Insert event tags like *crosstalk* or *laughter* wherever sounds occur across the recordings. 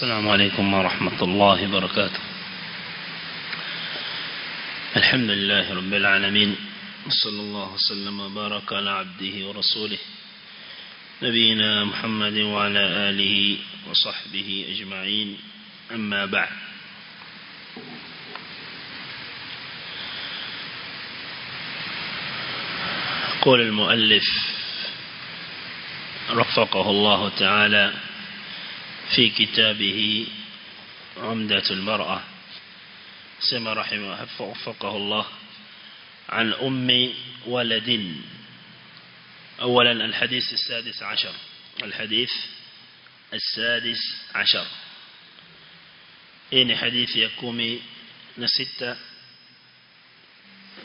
السلام عليكم ورحمة الله وبركاته. الحمد لله رب العالمين صلى الله وسلم وبارك على عبده ورسوله نبينا محمد وعلى آله وصحبه أجمعين أما بعد. قول المؤلف رفقه الله تعالى في كتابه عمدة المرأة. سمى رحمه وفقه الله عن أم ولد. أولا الحديث السادس عشر. الحديث السادس عشر. إن حديث يكومي نستة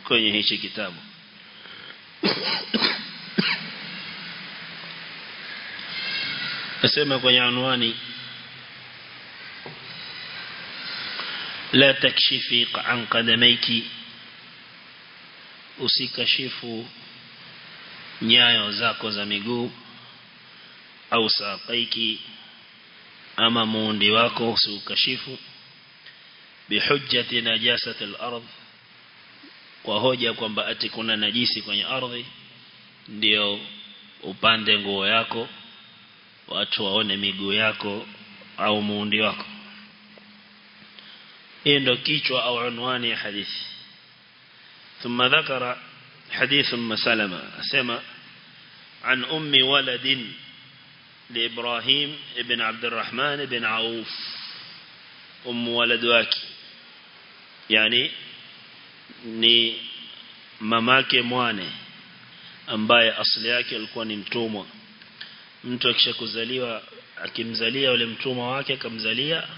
kwenye hichi kitabu nasema kwenye anwani la takshifi an qadamaiki. Usikashifu nyayo zako za miguu au saqaiki ama muundi wako usiukashifu. Bihujjati najasati al-ardh kwa hoja kwamba ati kuna najisi kwenye ardhi ndio upande nguo yako watu waone miguu yako au muundi wako إنه كيتوا أو عنوان حديث. ثم ذكر حديث مسلمة سما عن أم ولد لإبراهيم ابن عبد الرحمن بن عوف. أم ولد واك يعني ني مماك موانه أمباي أصلياك الكون امتوما متو أكشكو زليوا أكيم زليا ولمتوما واكي كم زليا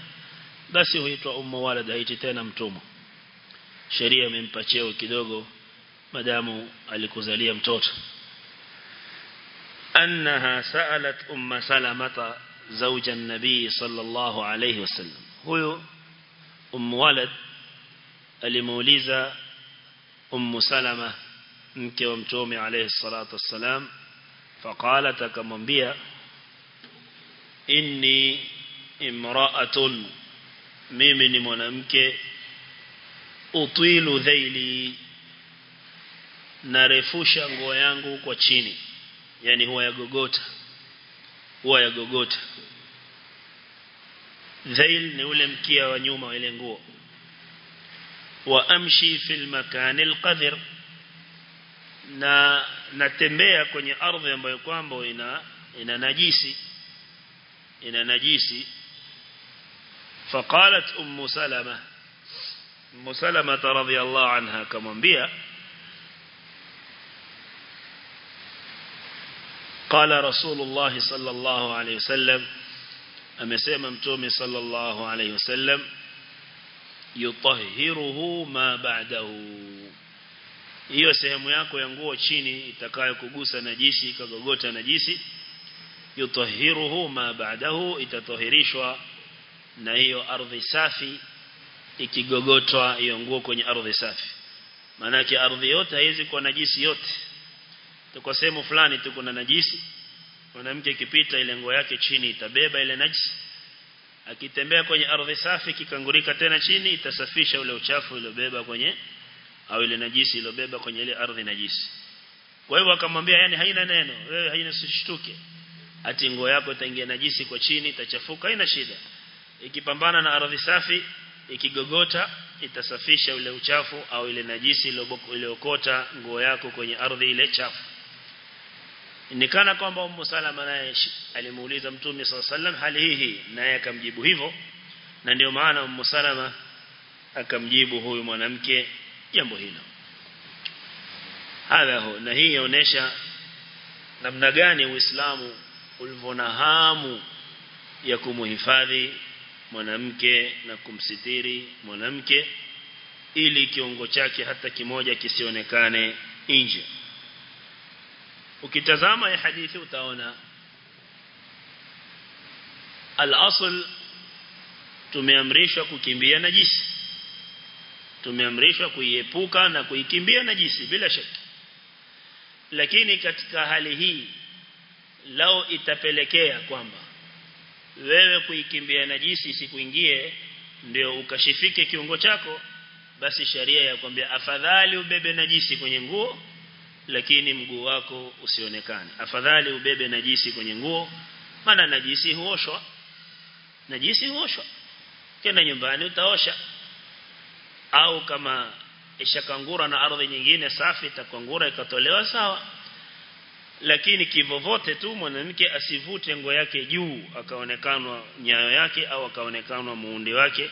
basi huitwa ummu walad haiti tena mtumwa. Sheria imempa cheo kidogo madamu alikuzalia mtoto. Annaha saalat umma salamata zawja an-nabi sallallahu alayhi wasallam huyo ummu walad alimuuliza ummu salama mke wa mtume alayhi salatu wassalam faqalat akamwambia inni imra'atun mimi ni mwanamke. Utwilu dhaili. Narefusha nguo yangu kwa chini. Yani huwa yagogota huwa yagogota dhail ni ule mkia wa nyuma wa ile nguo. Wa amshi fil makani alqadhir na natembea kwenye ardhi ambayo kwamba ina ina najisi. Ina najisi فقالت أم سلمة أم سلمة رضي الله عنها كمنبيا قال رسول الله صلى الله عليه وسلم أم سيممتوم صلى الله عليه وسلم يطهره ما بعده. iyo sehemu yako ya nguo chini itakayo kugusa najisi kagogota najisi yutahiruhu ma baadahu itatohirishwa na hiyo ardhi safi ikigogotwa hiyo nguo kwenye ardhi safi. Maana ardhi yote haiwezi kuwa najisi yote. Tuko sehemu fulani tuko na najisi. Mwanamke ikipita ile nguo yake chini itabeba ile najisi. Akitembea kwenye ardhi safi kikangurika tena chini itasafisha ule uchafu uliobeba kwenye au ile najisi iliyobeba kwenye ile ardhi najisi. Kwa hivyo akamwambia yani haina neno wewe haina sishtuke ati nguo yako itaingia najisi kwa chini itachafuka haina shida ikipambana na ardhi safi ikigogota itasafisha ule uchafu au ile najisi iliyokota nguo yako kwenye ardhi ile chafu Nikana kwamba Ummu Salama naye alimuuliza Mtume SAW hali hii naye akamjibu hivyo na ndio maana Ummu Salama akamjibu huyu mwanamke jambo hilo. Hadha ho na hii inaonyesha namna gani Uislamu ulivona hamu ya kumuhifadhi mwanamke na kumsitiri mwanamke ili kiungo chake hata kimoja kisionekane nje. Ukitazama ya hadithi utaona al-asl tumeamrishwa kukimbia najisi tumeamrishwa kuiepuka na kuikimbia najisi bila shaka. Lakini katika hali hii lao itapelekea kwamba wewe kuikimbia najisi isikuingie ndio ukashifike kiungo chako basi sharia ya kwambia afadhali ubebe najisi kwenye nguo lakini mguu wako usionekane. Afadhali ubebe najisi kwenye nguo maana najisi huoshwa. Najisi huoshwa. Kenda nyumbani utaosha. Au kama ishakangura na ardhi nyingine safi itakangura ikatolewa sawa lakini kivovote tu mwanamke asivute nguo yake juu akaonekanwa nyayo yake au akaonekanwa muundi wake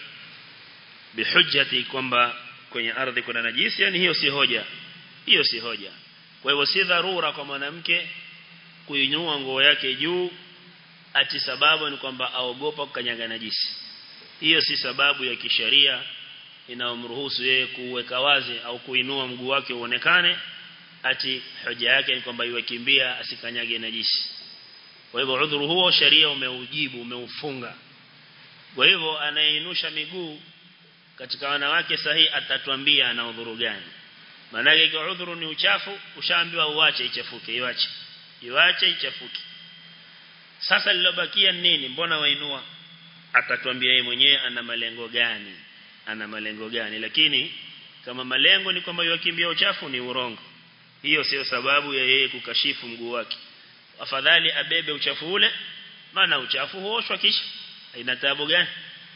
bihujjati kwamba kwenye ardhi kuna najisi yani hiyo si hoja. Hiyo si hoja. Kwa hivyo si dharura kwa mwanamke kuinua nguo yake juu ati sababu ni kwamba aogopa kukanyaga najisi. Hiyo si sababu ya kisheria inayomruhusu yeye kuweka wazi au kuinua mguu wake uonekane ati hoja yake ni kwamba iwakimbia asikanyage najisi kwa hivyo udhuru huo sheria umeujibu umeufunga. Kwa hivyo anayeinusha miguu katika wanawake sahihi atatuambia ana udhuru gani. Maana yake udhuru ni uchafu ushaambiwa uache ichafuke iwache. Iwache ichafuke sasa lilobakia nini? Mbona wainua? Atatuambia yeye mwenyewe ana malengo gani? Ana malengo gani? Lakini kama malengo ni kwamba yakimbia uchafu ni urongo hiyo sio sababu ya yeye kukashifu mguu wake afadhali abebe uchafu ule maana uchafu huoshwa kisha haina taabu gani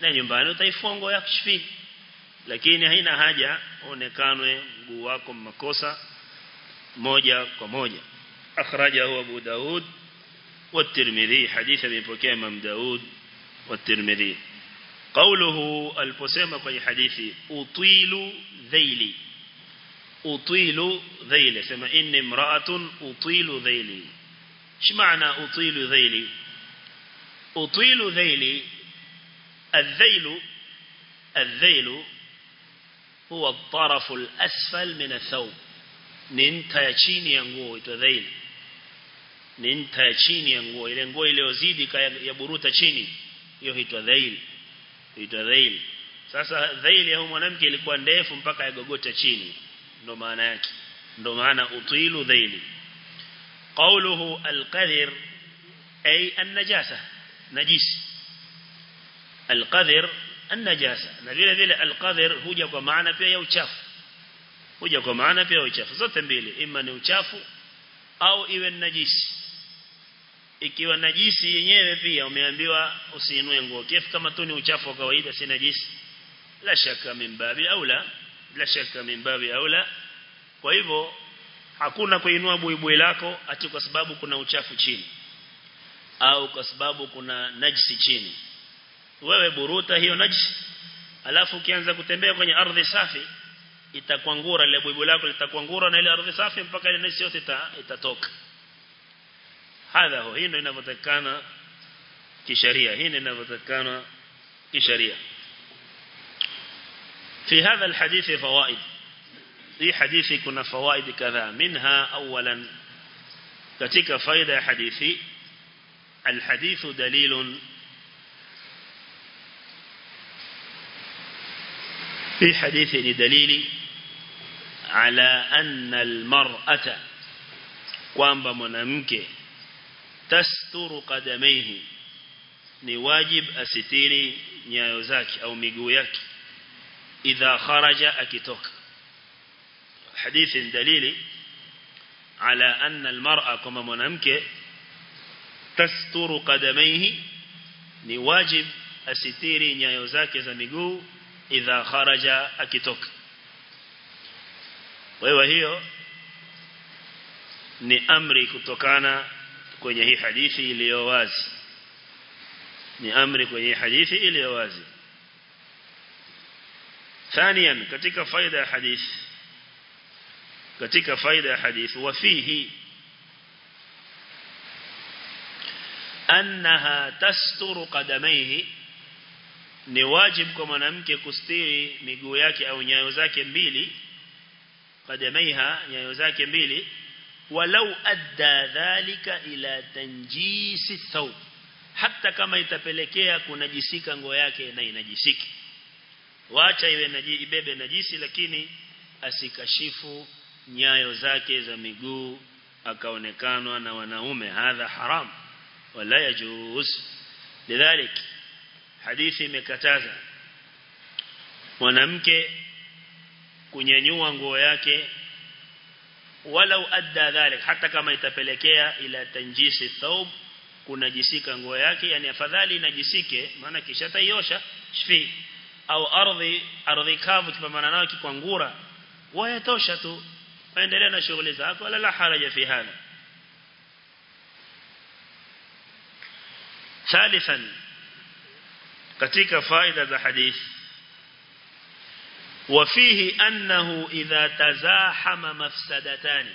na nyumbani utaifongo ya kushfi lakini haina haja uonekanwe mguu wako makosa moja kwa moja akhrajahu Abu Daud والترمذي حديث من بكي امام داود والترمذي قوله البسيمة في حديثي أطيل ذيلي أطيل ذيلي سما إن امرأة أطيل ذيلي ايش معنى أطيل ذيلي أطيل ذيلي الذيل الذيل هو الطرف الأسفل من الثوب ننتا يشيني ينقوه يتذيل ni nta ya chini ya nguo ile nguo iliyozidi ya buruta chini hiyo huitwa dhail huitwa dhail sasa dhail ya mwanamke ilikuwa ndefu mpaka yagogota chini ndo maana yake ndo maana utilu dhaili. Qawluhu alqadhir ay an-najasa najis alqadhir an-najasa. Na vile vile alqadhir huja kwa maana pia ya uchafu. Huja kwa maana pia ya uchafu. Zote mbili ima ni uchafu au iwe najisi. Ikiwa najisi yenyewe pia umeambiwa usiinue nguo. Kifu kama tu ni uchafu wa kawaida si najisi. La shaka mimbabi au la la shaka mimbabi au la kwa hivyo hakuna kuinua buibui lako ati kwa sababu kuna uchafu chini au kwa sababu kuna najisi chini. Wewe buruta hiyo najisi. Alafu ukianza kutembea kwenye ardhi safi itakwangura ile buibui lako litakwangura na ile ardhi safi mpaka ile najisi yote itatoka. Hadha hii ndio inavyotakana kisheria. Hii ndio inavyotakana kisheria في هذا الحديث فوائد. في حديث كنا فوائد كذا. منها أولا كتك فائدة حديثي. الحديث دليل. في حديث دليل على أن المرأة kwamba mwanamke wajib asitiri nyayo zake au miguu yake. إذا خرج أكتوك. حديث دليل على أن المرأة كما منامك تستر قدميه نواجب أستيري نيوزاك زميقو إذا خرج أكتوك. ويوهيو ني أمري كتوكانا كوني هي حديثي iliyo ني أمري كوني هي حديثي iliyo ثانيا katika faida ya hadithi katika faida ya hadithi wafihi annaha tasturu qadamaihi ni wajib kwa mwanamke kustiri miguu yake au nyayo zake mbili qadamaiha nyayo zake mbili walau adda dhalika ila tanjisi thawb hata kama itapelekea kunajisika nguo yake na inajisiki wacha iwe naji, ibebe najisi lakini asikashifu nyayo zake za miguu akaonekanwa na wanaume. Hadha haram wala yajuz lidhalik. Hadithi imekataza mwanamke kunyanyua nguo yake walau adda dhalik hata kama itapelekea ila tanjisi thawb kunajisika nguo yake. Yani afadhali inajisike maana kisha taiosha shfi au ardhi ardhi kavu kipambana nayo kikwangura wayatosha tu waendelea na shughuli zako wala la haraja fi hada ثالثا katika faida za hadithi وفيه أنه إذا تزاحم مفسدتان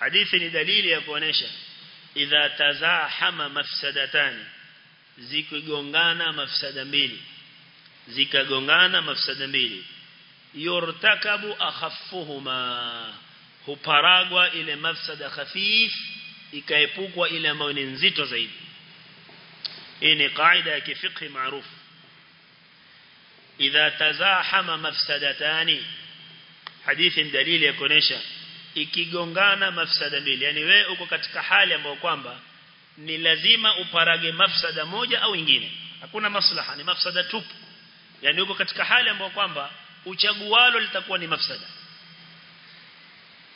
حديث دليل يكونيشا إذا تزاحم مفسدتان zikigongana mafsada mbili zikagongana mafsada mbili. Yurtakabu akhaffuhuma huparagwa ile mafsada khafif ikaepukwa ile ambayo ni nzito zaidi. Hii ni kaida ya kifikhi maarufu. Idha tazahama mafsadatani hadithi dalili ya kuonesha ikigongana mafsada mbili. Yani wewe uko katika hali ambayo kwamba ni lazima uparage mafsada moja au nyingine hakuna maslaha ni mafsada tupu yani uko katika hali ambayo kwamba uchagualo litakuwa ni mafsada.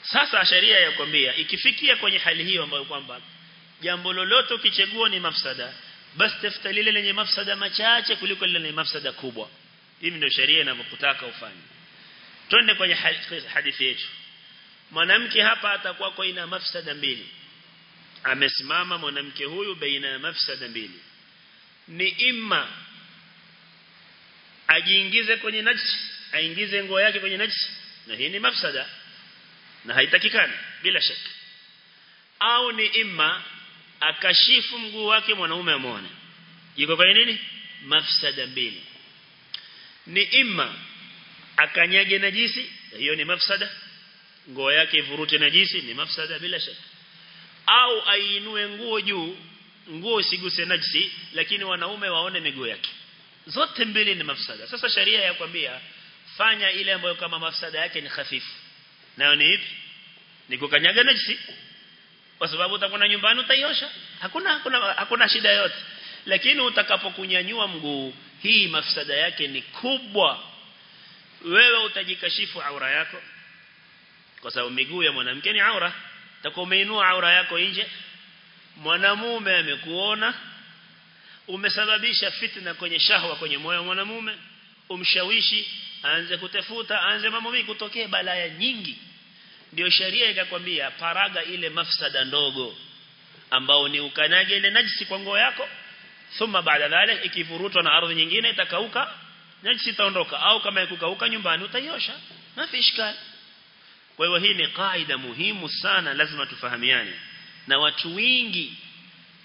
Sasa sheria yakwambia ikifikia kwenye hali hiyo ambayo kwamba jambo lolote ukichagua ni mafsada basi tafuta lile lenye mafsada machache kuliko lile lenye mafsada kubwa. Hivi ndio sheria inavyokutaka ufanye. Twende kwenye hadithi yetu. Mwanamke hapa atakuwa kwa ina mafsada mbili. Amesimama mwanamke huyu baina ya mafsada mbili. Ni imma ajiingize kwenye najisi aingize nguo yake kwenye najisi. Na hii ni mafsada. Na haitakikani bila shaka. Au ni imma akashifu mguu wake mwanaume amuone. Iko kwenye nini? Mafsada mbili. Ni imma akanyage najisi hiyo ni mafsada. Nguo yake ivurute najisi ni mafsada bila shaka. Au ainue nguo juu nguo isiguse najisi lakini wanaume waone miguu yake zote mbili ni mafsada. Sasa sharia yakwambia fanya ile ambayo kama mafsada yake ni hafifu nayo ni ipi? Ni kukanyaga najisi. Kwa sababu utakuwa nyumbani utaiosha. Hakuna hakuna hakuna shida yote lakini utakapokunyanyua mguu hii mafsada yake ni kubwa. Wewe utajikashifu aura yako. Kwa sababu miguu ya mwanamke ni aura. Utakuwa umeinua aura yako nje. Mwanamume amekuona umesababisha fitna kwenye shahwa kwenye moyo wa mwanamume umshawishi aanze kutafuta aanze mambo mengi kutokea balaya nyingi. Ndio sharia ikakwambia paraga ile mafsada ndogo ambao ni ukanyage ile najisi kwa nguo yako thumma baada dhalik ikivurutwa na ardhi nyingine itakauka najisi itaondoka. Au kama ikukauka nyumbani utaiosha. Mafi kwa hiyo hii ni kaida muhimu sana lazima tufahamiane. Na watu wengi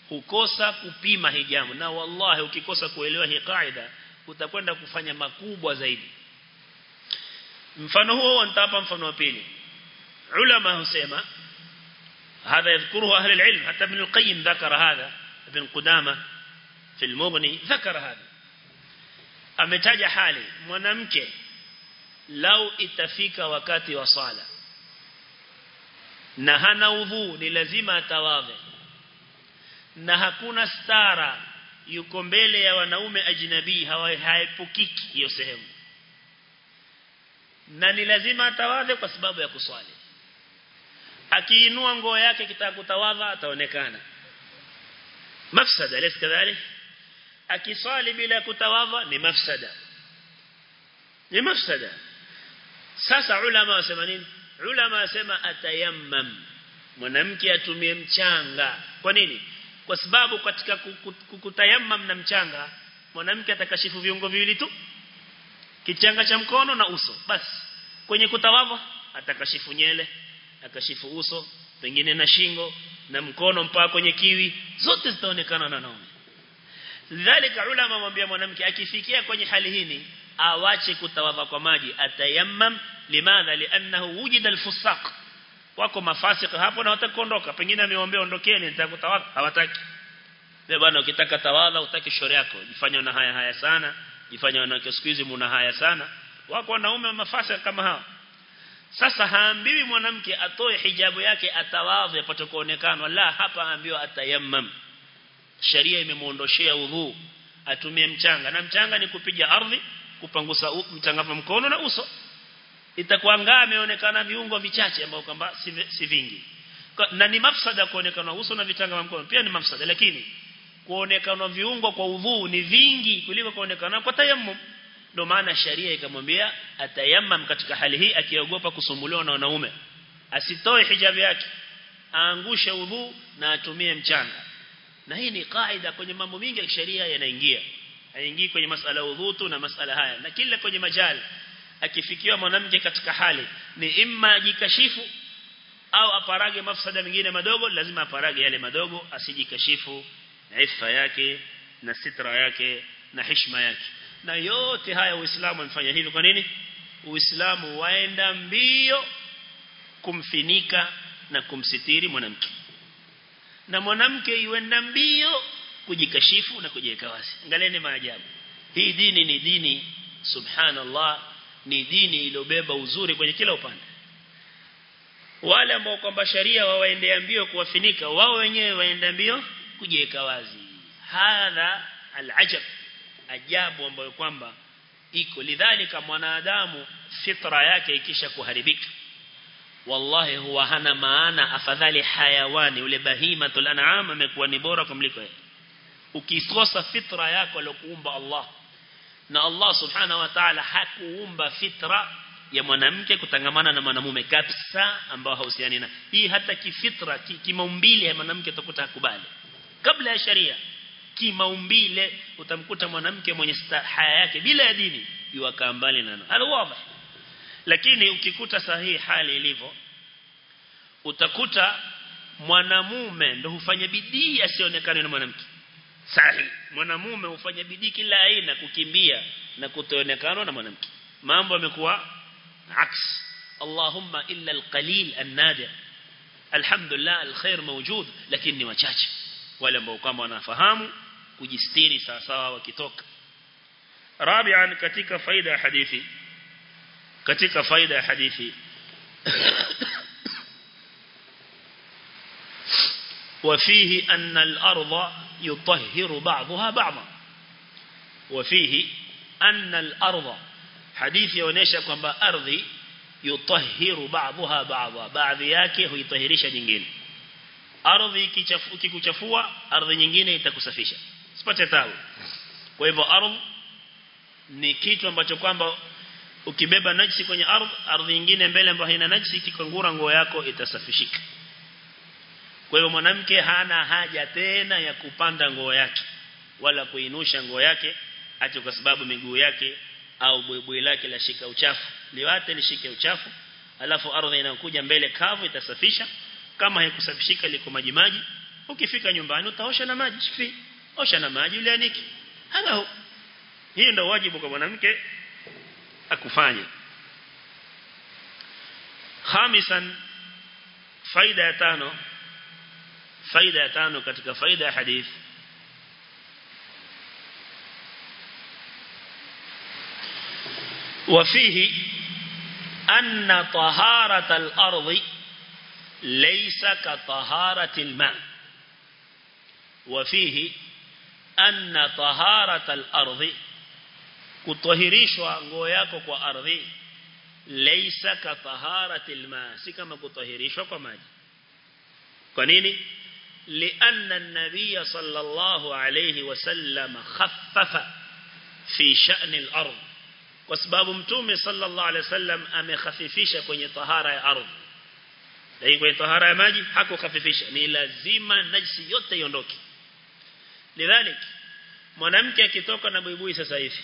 hukosa kupima hii jambo na wallahi ukikosa kuelewa hii kaida utakwenda kufanya makubwa zaidi mfano huo nitapa mfano wa pili ulama husema هذا يذكره أهل العلم حتى ابن القيم ذكر هذا ابن قدامة في المغني ذكر هذا ametaja hali mwanamke lau itafika wakati wa sala na hana udhu ni lazima atawadhe na hakuna stara yuko mbele ya wanaume ajnabii hawaepukiki hiyo sehemu. Na ni lazima atawadhe kwa sababu ya kuswali. Akiinua nguo yake kitaka kutawadha ataonekana. Mafsada lesi kadhalik? Akiswali bila kutawadha ni mafsada. Ni mafsada. Sasa ulama wasema nini? Ulama wasema atayammam. Mwanamke atumie mchanga. Kwa nini kwa sababu katika kutayammam na mchanga mwanamke atakashifu viungo viwili tu. Kichanga cha mkono na uso. Basi kwenye kutawadha atakashifu nyele akashifu uso pengine na shingo na mkono mpaka kwenye kiwi. Zote zitaonekana na naume. Lidhalika ulama mwambia mwanamke akifikia kwenye hali hini awache kutawadha kwa maji. Atayammam limadha? Liannahu wujida alfusaq wako mafasiki hapo na watakondoka pengine ameombea ondokeni nitakutawala hawataki. Wewe bwana ukitaka tawala utaki shore yako. Jifanye na haya haya sana. Jifanye wanawake siku hizi mna haya sana. Wako wanaume mafasiki kama hao. Sasa haambiwi mwanamke atoe hijabu yake atawadhi apate kuonekana. La hapa ambiwa atayammam. Sharia imemuondoshea udhu atumie mchanga. Na mchanga ni kupiga ardhi kupangusa mchanga mkono na uso itakuwa ngaa ameonekana viungo vichache ambao kwamba si, vingi. Na ni mafsada kuonekana uso na vitanga vya mkono. Pia ni mafsada lakini kuonekana viungo kwa udhu ni vingi kuliko kuonekana kwa tayammum ndio maana sharia ikamwambia atayammam katika hali hii akiogopa kusumbuliwa na wanaume. Asitoe hijabu yake. Aangushe udhu na atumie mchanga. Na hii ni kaida kwenye mambo mingi ya sharia yanaingia. Haingii kwenye masala udhu tu na masala haya. Na kila kwenye majali akifikiwa mwanamke katika hali ni imma ajikashifu au aparage mafsada mengine madogo lazima aparage yale madogo asijikashifu ifa yake na sitra yake na heshima yake. Na yote haya uislamu anafanya hivi kwa nini? Uislamu waenda mbio kumfinika na kumsitiri mwanamke. Na mwanamke iwenda mbio kujikashifu na kujiweka wazi. Angalieni maajabu. Hii dini ni dini subhanallah ni dini iliyobeba uzuri kwenye kila upande. Wale ambao kwamba sharia wawaendea mbio kuwafinika wao wenyewe waenda mbio kujiweka wazi. Hadha alajab ajabu ambayo kwamba iko. Lidhalika mwanadamu fitra yake ikisha kuharibika. Wallahi huwa hana maana afadhali hayawani. Ule bahima an'am amekuwa ni bora kumliko yeye. Ukikosa fitra yako aliyokuumba Allah na Allah subhanahu wa ta'ala hakuumba fitra ya mwanamke kutangamana na mwanamume kabisa ambao hausiani na hii hata kifitra kimaumbile ya mwanamke utakuta hakubali. Kabla ya sharia kimaumbile utamkuta mwanamke mwenye haya yake bila ya dini yuakaa mbali na alwazi lakini ukikuta sahihi hali ilivyo utakuta mwanamume ndio hufanya bidii asionekane na mwanamke sahihi mwanamume hufanya bidii kila aina kukimbia na kutoonekana na mwanamke. Mambo yamekuwa aks. Allahumma illa alqalil an-nadir alhamdulillah alkhair mawjud. Lakini ni wachache. Wale ambao kama wanafahamu kujistiri sawa sawa wakitoka. Rabi'an katika faida ya hadithi. Katika faida ya hadithi *coughs* وفيه أن الأرض يطهر بعضها بعضا وفيه أن الأرض حديث يونيشا kwamba ardhi yutahhiru ba'daha ba'dha baadhi yake huitahirisha nyingine ardhi ikikuchafua ardhi nyingine itakusafisha sipate tabu kwa hivyo ardhi ni kitu ambacho kwamba ukibeba najisi kwenye ardhi ardhi nyingine mbele ambayo haina najisi ikikangura nguo yako itasafishika kwa hivyo mwanamke hana haja tena ya kupanda nguo yake wala kuinusha nguo yake acho kwa sababu miguu yake au buibui lake la shika uchafu liwate lishike uchafu alafu ardhi inakuja mbele kavu itasafisha. Kama haikusafishika liko maji maji. Ukifika nyumbani utaosha na maji. Fi osha na maji ile aniki hapo hiyo ndio wajibu kwa mwanamke akufanye. Khamisan faida ya tano فايدة تانو كتك فايدة حديث. وفيه أن طهارة الأرض ليس كطهارة الماء. وفيه أن طهارة الأرض كطهريشوا غوياكو كو أرضي ليس كطهارة الماء. سيكما كطهريشوا كماجي كنيني؟ Lianna النبي صلى الله عليه وسلم خفف fi شأن الأرض. وسباب kwa sababu mtume عليه وسلم amekhafifisha kwenye ya ardhi. Lakini kwenye tahara ya maji hakukhafifisha ni lazima najisi yote iondoke. Lidhalik mwanamke akitoka na buibui sasa hivi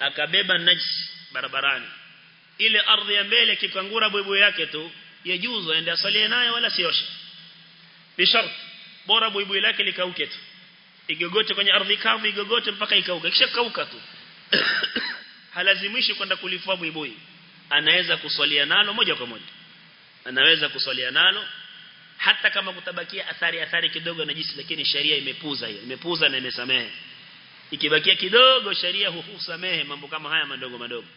akabeba najis barabarani. Ile ardhi ya mbele kikangura buibu yake tu yajuzu aende asalie naye wala sioshe bishart bora buibui lake likauke tu. Igogote kwenye ardhi kavu igogote mpaka ikauke. Kisha kauka tu. *coughs* Halazimishi kwenda kulifua buibui. Anaweza kuswalia nalo moja kwa moja. Anaweza kuswalia nalo. Hata kama kutabakia athari athari kidogo na jisi lakini sheria imepuza hiyo. Imepuza na imesamehe. Ikibakia kidogo sheria husamehe mambo kama haya madogo madogo.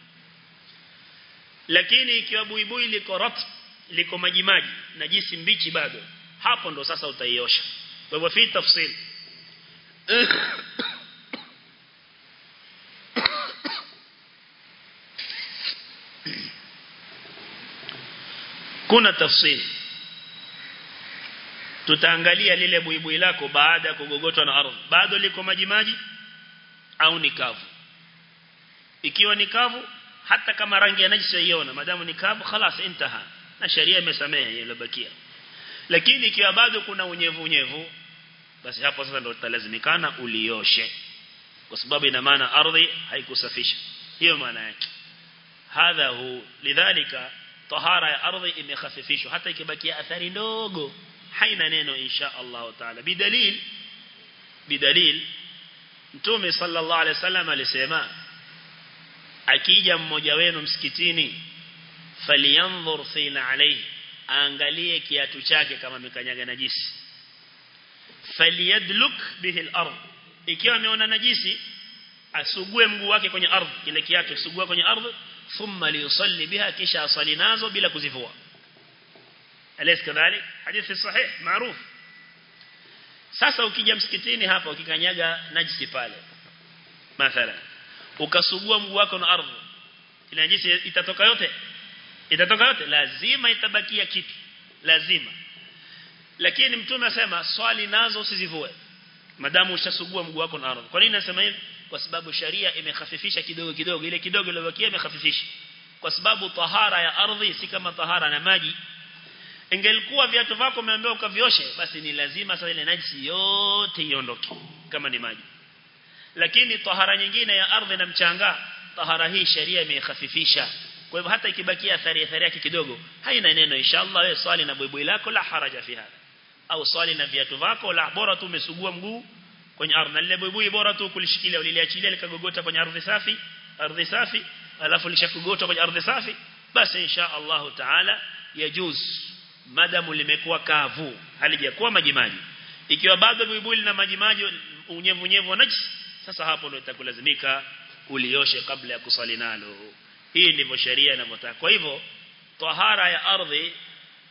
Lakini ikiwa buibui liko rat liko maji maji na jisi mbichi bado hapo ndo sasa utaiosha kwa hivyo fi tafsil kuna tafsiri tutaangalia lile buibui lako baada ya kugogotwa na ardhi bado liko maji maji au ni kavu ikiwa ni kavu hata kama rangi ya najisi iona madamu ni kavu خلاص intaha na sharia imesamehe iliyobakia lakini ikiwa bado kuna unyevu unyevu basi hapo sasa ndio talazimikana ulioshe. Kwa sababu ina maana ardhi haikusafisha. Hiyo maana yake. Hadha hu lidhalika tahara ya ardhi imekhafifishwa hata ikibakia athari ndogo haina neno insha Allah taala. Bidalil bidalil mtume sallallahu alaihi wasallam alisema akija mmoja wenu msikitini falyanzur fina alayhi aangalie kiatu chake kama amekanyaga najisi. Falyadluk bihi al-ard. Ikiwa ameona najisi asugue mguu wake kwenye ardhi kile kiatu asugua kwenye ardhi thumma liyusalli biha kisha asali nazo bila kuzivua. Alis kadhalik hadith sahih maruf. Sasa ukija msikitini hapa ukikanyaga najisi pale mathalan ukasugua mguu wako na ardhi ile najisi itatoka yote? Itatoka yote? Lazima itabakia kitu lazima. Lakini mtume asema swali nazo usizivue. Madamu ushasugua mguu wako na ardhi. Kwa nini nasema hivi? Kwa sababu sharia imekhafifisha kidogo kidogo. Ile kidogo iliyobakia imekhafifisha kwa sababu tahara ya ardhi si kama tahara na maji. Ingelikuwa viatu vako umeambiwa ukavioshe basi ni lazima sasa ile najisi yote iondoke kama ni maji. Lakini tahara nyingine ya ardhi na mchanga tahara hii sharia imekhafifisha kwa hivyo hata ikibakia athari athari yake kidogo haina neno. Inshallah wewe swali na buibui lako la haraja fi hada au swali na viatu vako la bora tu umesugua mguu kwenye ardhi. Ile buibui bora tu kulishikilia uliliachilia likagogota kwenye ardhi safi ardhi safi alafu lishakugota kwenye ardhi safi basi insha Allah taala yajuz madamu limekuwa kavu halijakuwa majimaji. Ikiwa bado buibui na majimaji unyevu unyevu na najis sasa hapo ndio itakulazimika ulioshe kabla ya kusali nalo hii ndivyo sheria inavyotaka. Kwa hivyo tahara ya ardhi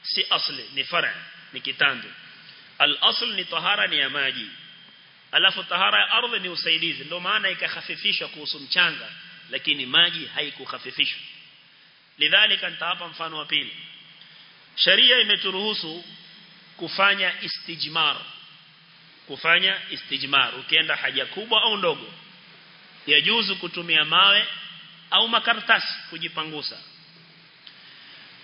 si asli ni fara ni kitando al-asl ni tahara ni ya maji. Alafu tahara ya ardhi ni usaidizi. Ndio maana ikahafifishwa kuhusu mchanga lakini maji haikuhafifishwa. Lidhalika nitawapa mfano wa pili. Sheria imeturuhusu kufanya istijmar. Kufanya istijmar. Ukienda haja kubwa au ndogo. Yajuzu kutumia mawe au makaratasi kujipangusa.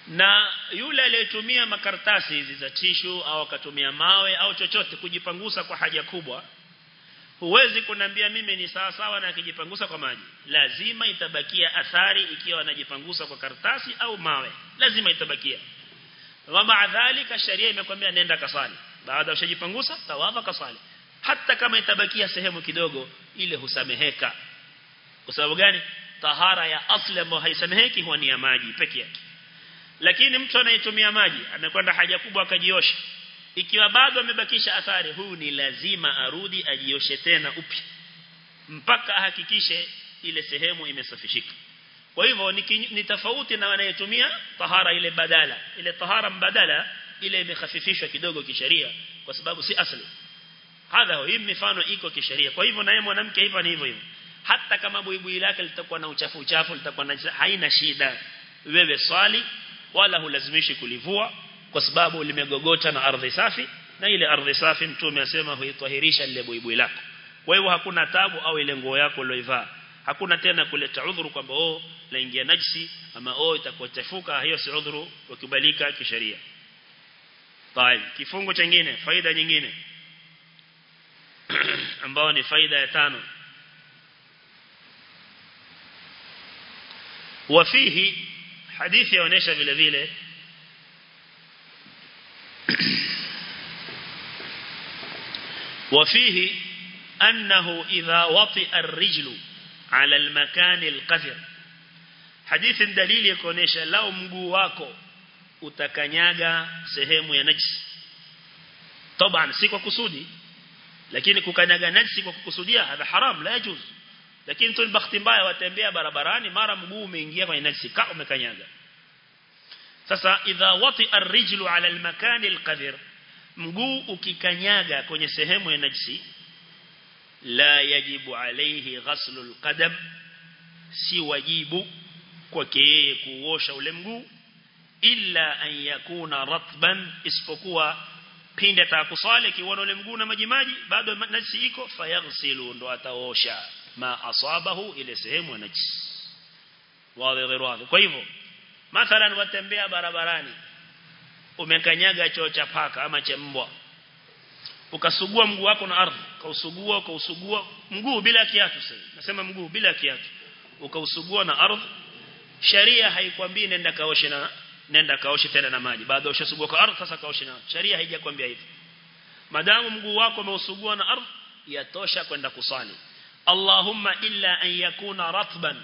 Na yule aliyetumia makartasi hizi za tishu au akatumia mawe au chochote kujipangusa kwa haja kubwa huwezi kunambia mimi ni sawa sawa na akijipangusa kwa maji lazima itabakia athari ikiwa anajipangusa kwa kartasi au mawe lazima itabakia wa maadhalika sharia imekwambia nenda kasali. Baada ushajipangusa tawadha kasali. Hata kama itabakia sehemu kidogo ile husameheka. Kwa sababu gani? Tahara ya asli ambayo haisameheki huwa ni ya maji peke yake. Lakini mtu anayetumia maji amekwenda haja kubwa akajiosha. Ikiwa bado amebakisha athari huu ni lazima arudi ajioshe tena upya. Mpaka ahakikishe ile sehemu imesafishika. Kwa hivyo ni, tofauti na wanayetumia tahara ile badala. Ile tahara mbadala ile imekhafifishwa kidogo kisheria kwa sababu si asli. Hadha hii mifano iko kisheria. Kwa hivyo naye mwanamke hivyo ni hivyo hivyo Hata kama buibui lake litakuwa na uchafu uchafu litakuwa na haina shida. Wewe swali wala hulazimishi kulivua kwa sababu limegogota na ardhi safi na ile ardhi safi mtume asema huitahirisha lile buibui lako. Kwa hivyo hakuna tabu au ile nguo yako uliyoivaa hakuna tena kuleta udhuru kwamba oh laingia najisi ama oh itakuwa chafuka hiyo si udhuru ukubalika kisheria طيب kifungu kingine faida nyingine *clears throat* ambao ni faida ya tano وفيه حديث yaonesha vile vile وفيه أنه إذا وطئ الرجل على المكان القذر حديث دليل يكونيشا لو mguu wako utakanyaga sehemu ya najisi طبعا si kwa kusudi lakini kukanyaga najisi kwa kukusudia hadha haram la yajuz Lakini tu bahati mbaya watembea barabarani mara mguu umeingia kwenye najisi ka umekanyaga sasa idha wati ar-rijlu ala al-makan al-qadir mguu ukikanyaga kwenye sehemu ya najisi la yajibu alayhi ghaslu alqadam si wajibu kwake yeye kuosha ule mguu illa an yakuna ratban isipokuwa pindi atakusali kiona ule mguu na maji maji bado najisi iko fayaghsilu ndo ataosha ma asabahu ile sehemu ya najisi. Wazi ghairu kwa hivyo mathalan watembea barabarani umekanyaga choo cha paka ama cha mbwa ukasugua mguu wako na ardhi kausugua ukausugua mguu bila kiatu sasa nasema mguu bila kiatu ukausugua na ardhi. Sharia haikwambii nenda kaoshe na nenda kaoshe tena na maji. Baada ushasugua kwa ardhi sasa kaoshe na sharia haijakwambia hivyo. Madamu mguu wako umeusugua na ardhi yatosha kwenda kusali Allahumma illa an yakuna ratban.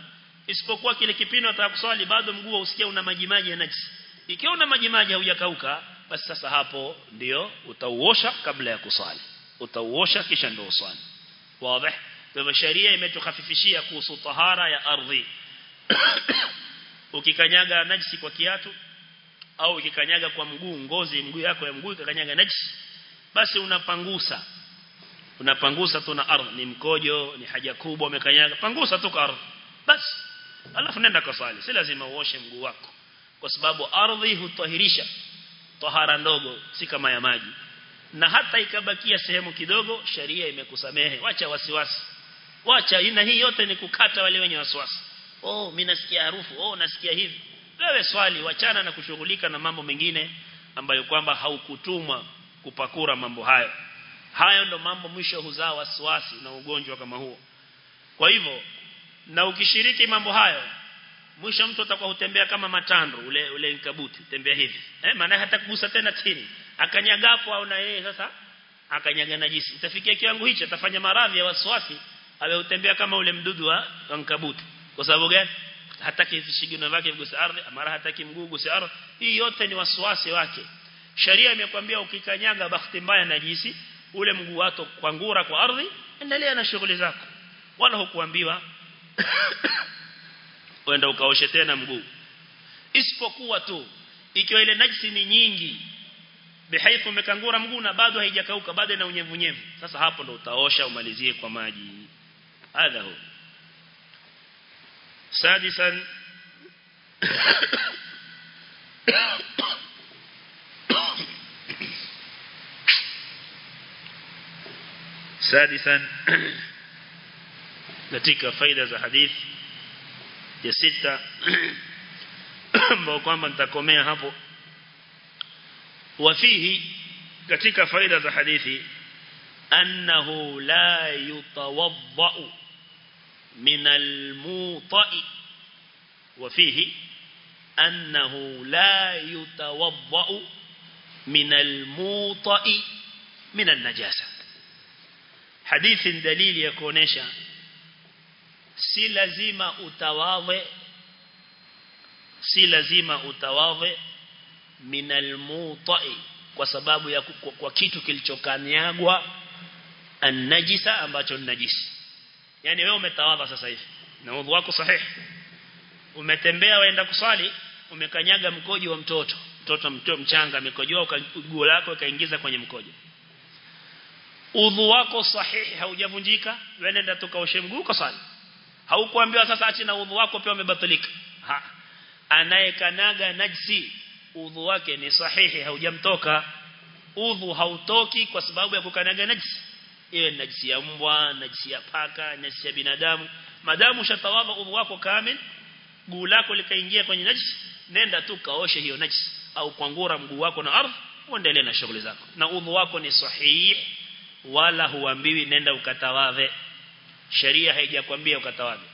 Isipokuwa kile kipindi utakuswali bado mguu usikia una maji maji ya najisi. Ikiwa una maji maji haujakauka basi sasa hapo ndio utauosha kabla ya kuswali. Utauosha kisha ndio uswali. Wazi. Kwa sharia imetukhafifishia kuhusu tahara ya ardhi. *coughs* Ukikanyaga najisi kwa kiatu au ukikanyaga kwa mguu ngozi mguu yako ya mguu ikakanyaga najisi basi unapangusa unapangusa tu na ardhi. Ni mkojo ni haja kubwa umekanyaga. Pangusa tu ardhi. Basi. Alafu nenda kasali si lazima uoshe mguu wako. Kwa sababu ardhi hutahirisha tahara ndogo si kama ya maji. Na hata ikabakia sehemu kidogo sharia imekusamehe. Wacha wasiwasi. Wacha ina hii yote ni kukata wale wenye wasiwasi. Oh mimi nasikia harufu. Oh nasikia hivi. Wewe swali wachana na kushughulika na mambo mengine ambayo kwamba haukutumwa kupakura mambo hayo hayo ndo mambo mwisho huzaa wasiwasi na ugonjwa kama huo. Kwa hivyo na ukishiriki mambo hayo mwisho mtu atakuwa hutembea kama matando ule ule nkabuti tembea hivi. Eh maana hata kugusa tena chini. Akanyagapo au na yeye sasa akanyaga najisi itafikia kiwango hicho atafanya maradhi ya wasiwasi awe hutembea kama ule mdudu wa nkabuti. Kwa sababu gani? Hataki vishigino vyake viguse ardhi mara hataki mguu guse ardhi. Hii yote ni wasiwasi wake. Sharia imekwambia ukikanyaga bahati mbaya najisi ule mguu wako kwa ngura kwa ardhi endelea na shughuli zako wala hukuambiwa uenda ukaoshe tena mguu isipokuwa tu ikiwa ile najisi ni nyingi bihaifu umekangura mguu na bado haijakauka bado ina unyevunyevu sasa hapo ndo utaosha umalizie kwa maji hadha hu sadisan سادسا. *clears throat* نتيك فايدة ذا حديث يسيطة موقعما تكوميها هابو. وفيه نتيك فايدة ذا حديث أنه لا يتوضأ من الموطأ. وفيه أنه لا يتوضأ من الموطأ من النجاسة. hadithi ni dalili ya kuonesha si lazima utawawe si lazima utawadhe minal mutai kwa sababu ya kwa, kwa kitu kilichokanyagwa anajisa ambacho ni najisi. Yani wewe umetawadha sasa hivi na udhu wako sahihi. Umetembea waenda kuswali umekanyaga mkojo wa mtoto mtoto mtoto mchanga amekojoa ukaguu lako ukaingiza kwenye mkojo udhu wako sahihi haujavunjika wewe nenda tukaoshe mguu kuswali haukuambiwa sasa achi na udhu wako pia umebatilika. Ha. Anayekanaga najisi udhu wake ni sahihi haujamtoka. Udhu hautoki kwa sababu ya kukanaga najisi. Iwe najisi ya mbwa najisi ya paka najisi ya binadamu. Madamu ushatawadha udhu wako kamili guu lako likaingia kwenye najisi nenda tu kaoshe hiyo najisi. Au kwangura mguu wako na ardhi uendelee na shughuli zako. Na udhu wako ni sahihi wala huambiwi nenda ukatawadhe. Sheria haijakwambia ukatawadhe.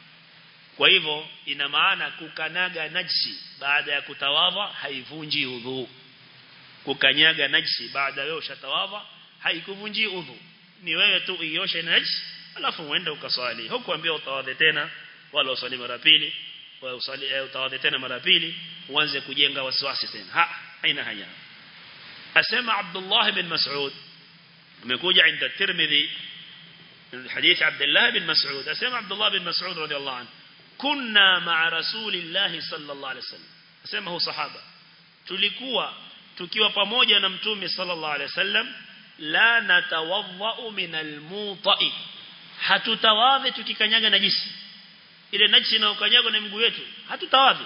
Kwa hivyo ina maana kukanaga najsi baada ya kutawadha haivunji udhu. Kukanyaga najisi baada wewe ushatawadha haikuvunji udhu. Ni wewe tu ioshe najsi alafu uende ukaswali. Hukuambia utawadhe tena wala usali mara pili wala usali utawadhe tena mara pili uanze kujenga wasiwasi tena. Ha haina haja asema Abdullah bin Mas'ud umekuja inda Tirmidhi hadith Abdullah bin Mas'ud. Asema Abdullah bin Mas'ud radhiallahu anhu kunna ma'a rasulillahi sallallahu alaihi wasallam asema hu sahaba tulikuwa tukiwa pamoja na mtume sallallahu alaihi wasallam la natawadha'u min almuta'i. Hatutawadhi tukikanyaga najisi. Ile najisi inayokanyaga na mguu wetu hatutawadhi.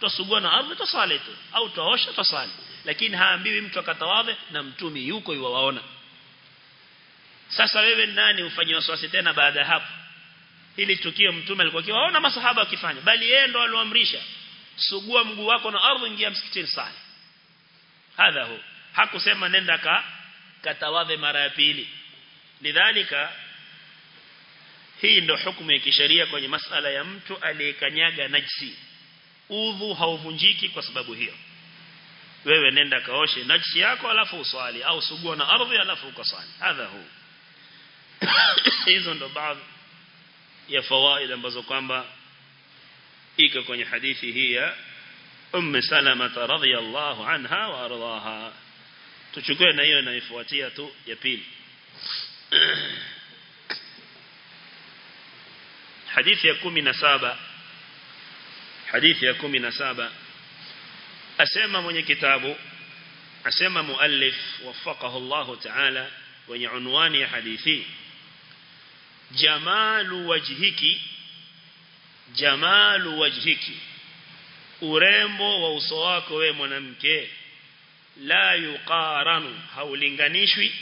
Tusugua na ardhi tusali tu. Au tuosha tusali lakini haambiwi mtu akatawadhe na mtume yuko yuwaona sasa wewe nani ufanye wasiwasi tena baada ya hapo? Ili tukio mtume alikuwa akiwaona masahaba wakifanya bali yeye ndo alioamrisha sugua mguu wako na ardhi ingia msikitini sali. Hadha hu. Hakusema nenda ka katawadhe mara ya pili. Lidhalika hii ndo hukumu ya kisheria kwenye masala ya mtu aliyekanyaga najisi. Udhu hauvunjiki kwa sababu hiyo. Wewe nenda kaoshe najisi yako alafu uswali. Au sugua na ardhi alafu ukaswali. Hadha hu hizo ndo baadhi ya fawaid ambazo kwamba iko kwenye hadithi hii ya Umm Salama radhiyallahu anha wa ardhaha tuchukue na hiyo inayofuatia tu ya pili hadithi ya 17 hadithi ya 17 asema mwenye kitabu asema muallif wafaqahu Allah ta'ala kwenye unwani ya hadithi jamalu wajhiki. Jamalu wajhiki. Urembo wa uso wako wewe mwanamke. La yuqaranu. Haulinganishwi.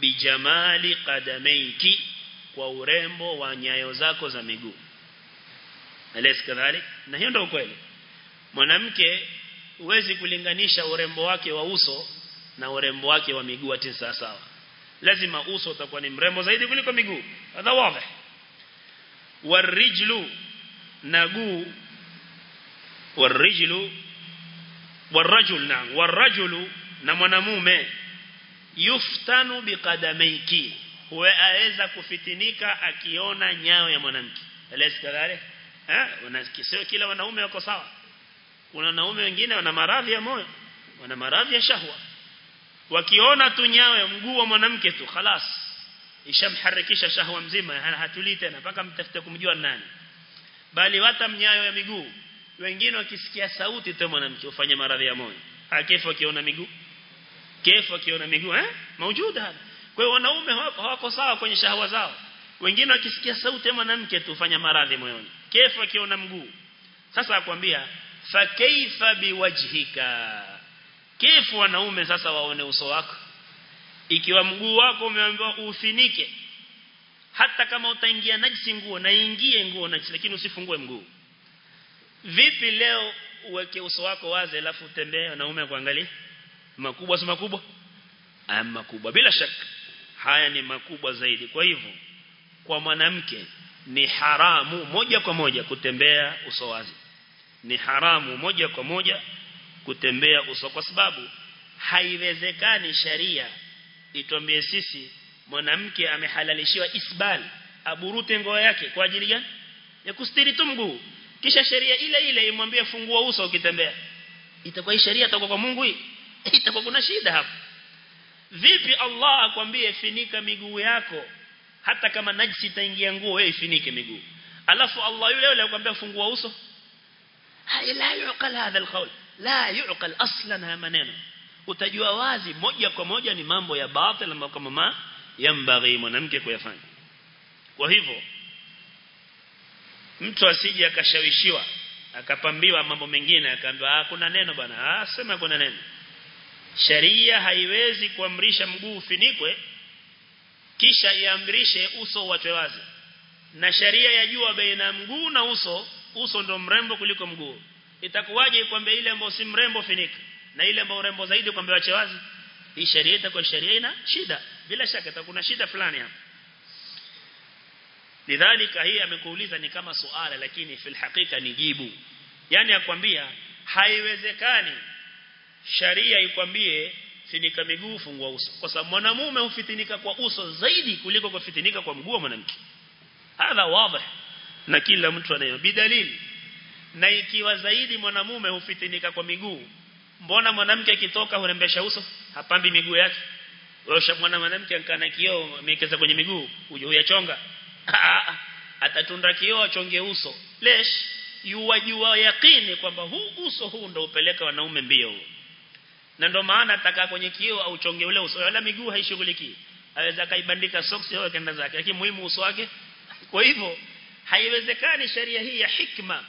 Bijamali qadamaiki kwa urembo wa nyayo zako za miguu. Alaysa kadhalik. Na hiyo ndio kweli mwanamke huwezi kulinganisha urembo wake wa uso na urembo wake wa miguu ati sawa sawa lazima uso utakuwa ni mrembo zaidi kuliko miguu. Hadha wazi warijlu naguu warijlu warajul na warajulu na mwanamume. Yuftanu biqadamaiki. Huwa aweza kufitinika akiona nyao ya mwanamke. Alaysa kadhalik? Eh unasikia kila wanaume wako sawa. Kuna wanaume wengine wana maradhi ya moyo. Wana maradhi ya shahwa wakiona tu nyao ya mguu wa mwanamke tu خلاص ishamharikisha shahwa mzima hatulii tena mpaka mtafute kumjua nani bali hata mnyayo ya miguu wengine wakisikia sauti tu mwanamke ufanye maradhi ya moyo hakifu akiona miguu kifu akiona miguu eh maujuda hapa kwa hiyo wanaume hawako sawa kwenye shahwa zao wengine wakisikia sauti ya mwanamke tu ufanya maradhi moyoni kifu akiona mguu sasa akwambia fa kaifa biwajhika Kifu wanaume sasa waone uso wako. Ikiwa mguu wako umeambiwa ufinike hata kama utaingia najisi nguo na ingie nguo najisi lakini usifungue mguu. Vipi leo uweke uso wako wazi alafu utembee wanaume kuangalia? Makubwa si makubwa? Makubwa bila shaka. Haya ni makubwa zaidi. Kwa hivyo kwa mwanamke ni haramu moja kwa moja kutembea uso wazi. Ni haramu moja kwa moja kutembea uso kwa sababu haiwezekani sharia itwambie sisi mwanamke amehalalishiwa isbal aburute ngoa yake kwa ajili gani ya kustiri tu mguu. Kisha sheria ile ile imwambie fungua uso ukitembea. Itakuwa hii sheria itakuwa kwa Mungu hii? *laughs* Itakuwa kuna shida hapo. Vipi Allah akwambie finika miguu yako hata kama najisi itaingia nguo wewe ifinike miguu? Alafu Allah yule yule akwambia fungua uso? La yuqal hadha alqawl la yuqal aslan haya maneno. Utajua wazi moja kwa moja ni mambo ya batil ambayo kama ma yambaghi mwanamke kuyafanya. Kwa hivyo mtu asije akashawishiwa akapambiwa mambo mengine akaambiwa ah kuna neno bwana. Ah sema kuna neno. Sharia haiwezi kuamrisha mguu ufinikwe kisha iamrishe uso uachwe wazi. Na sharia yajua baina mguu na uso uso ndo mrembo kuliko mguu itakuwaje kwamba ile ambayo si mrembo finika na ile ambayo urembo zaidi kwamba wache wazi. Hii sheria itakuwa sheria ina shida. Bila shaka itakuwa shida fulani hapa lidhalika hii amekuuliza ni kama suala lakini fil hakika ni jibu. Yani akwambia haiwezekani sharia ikwambie finika miguu fungua uso. Kwa sababu mwanamume hufitinika kwa uso zaidi kuliko kufitinika kwa mguu wa mwanamke. Hadha wazi na kila mtu anayo. Bidalili na ikiwa zaidi mwanamume hufitinika kwa miguu mbona mwanamke akitoka hurembesha uso? Hapambi miguu yake. Wewe mwana mwanamke ankana kioo amekeza kwenye miguu uje uyachonga atatunda kioo achonge uso. Lesh yuwajua yakini kwamba huu uso huu ndio upeleka wanaume mbio. Na ndio maana ataka kwenye kioo au chonge ule uso wala miguu haishughuliki aweza kaibandika soksi au kaenda zake lakini muhimu uso wake. Kwa hivyo haiwezekani sheria hii ya hikma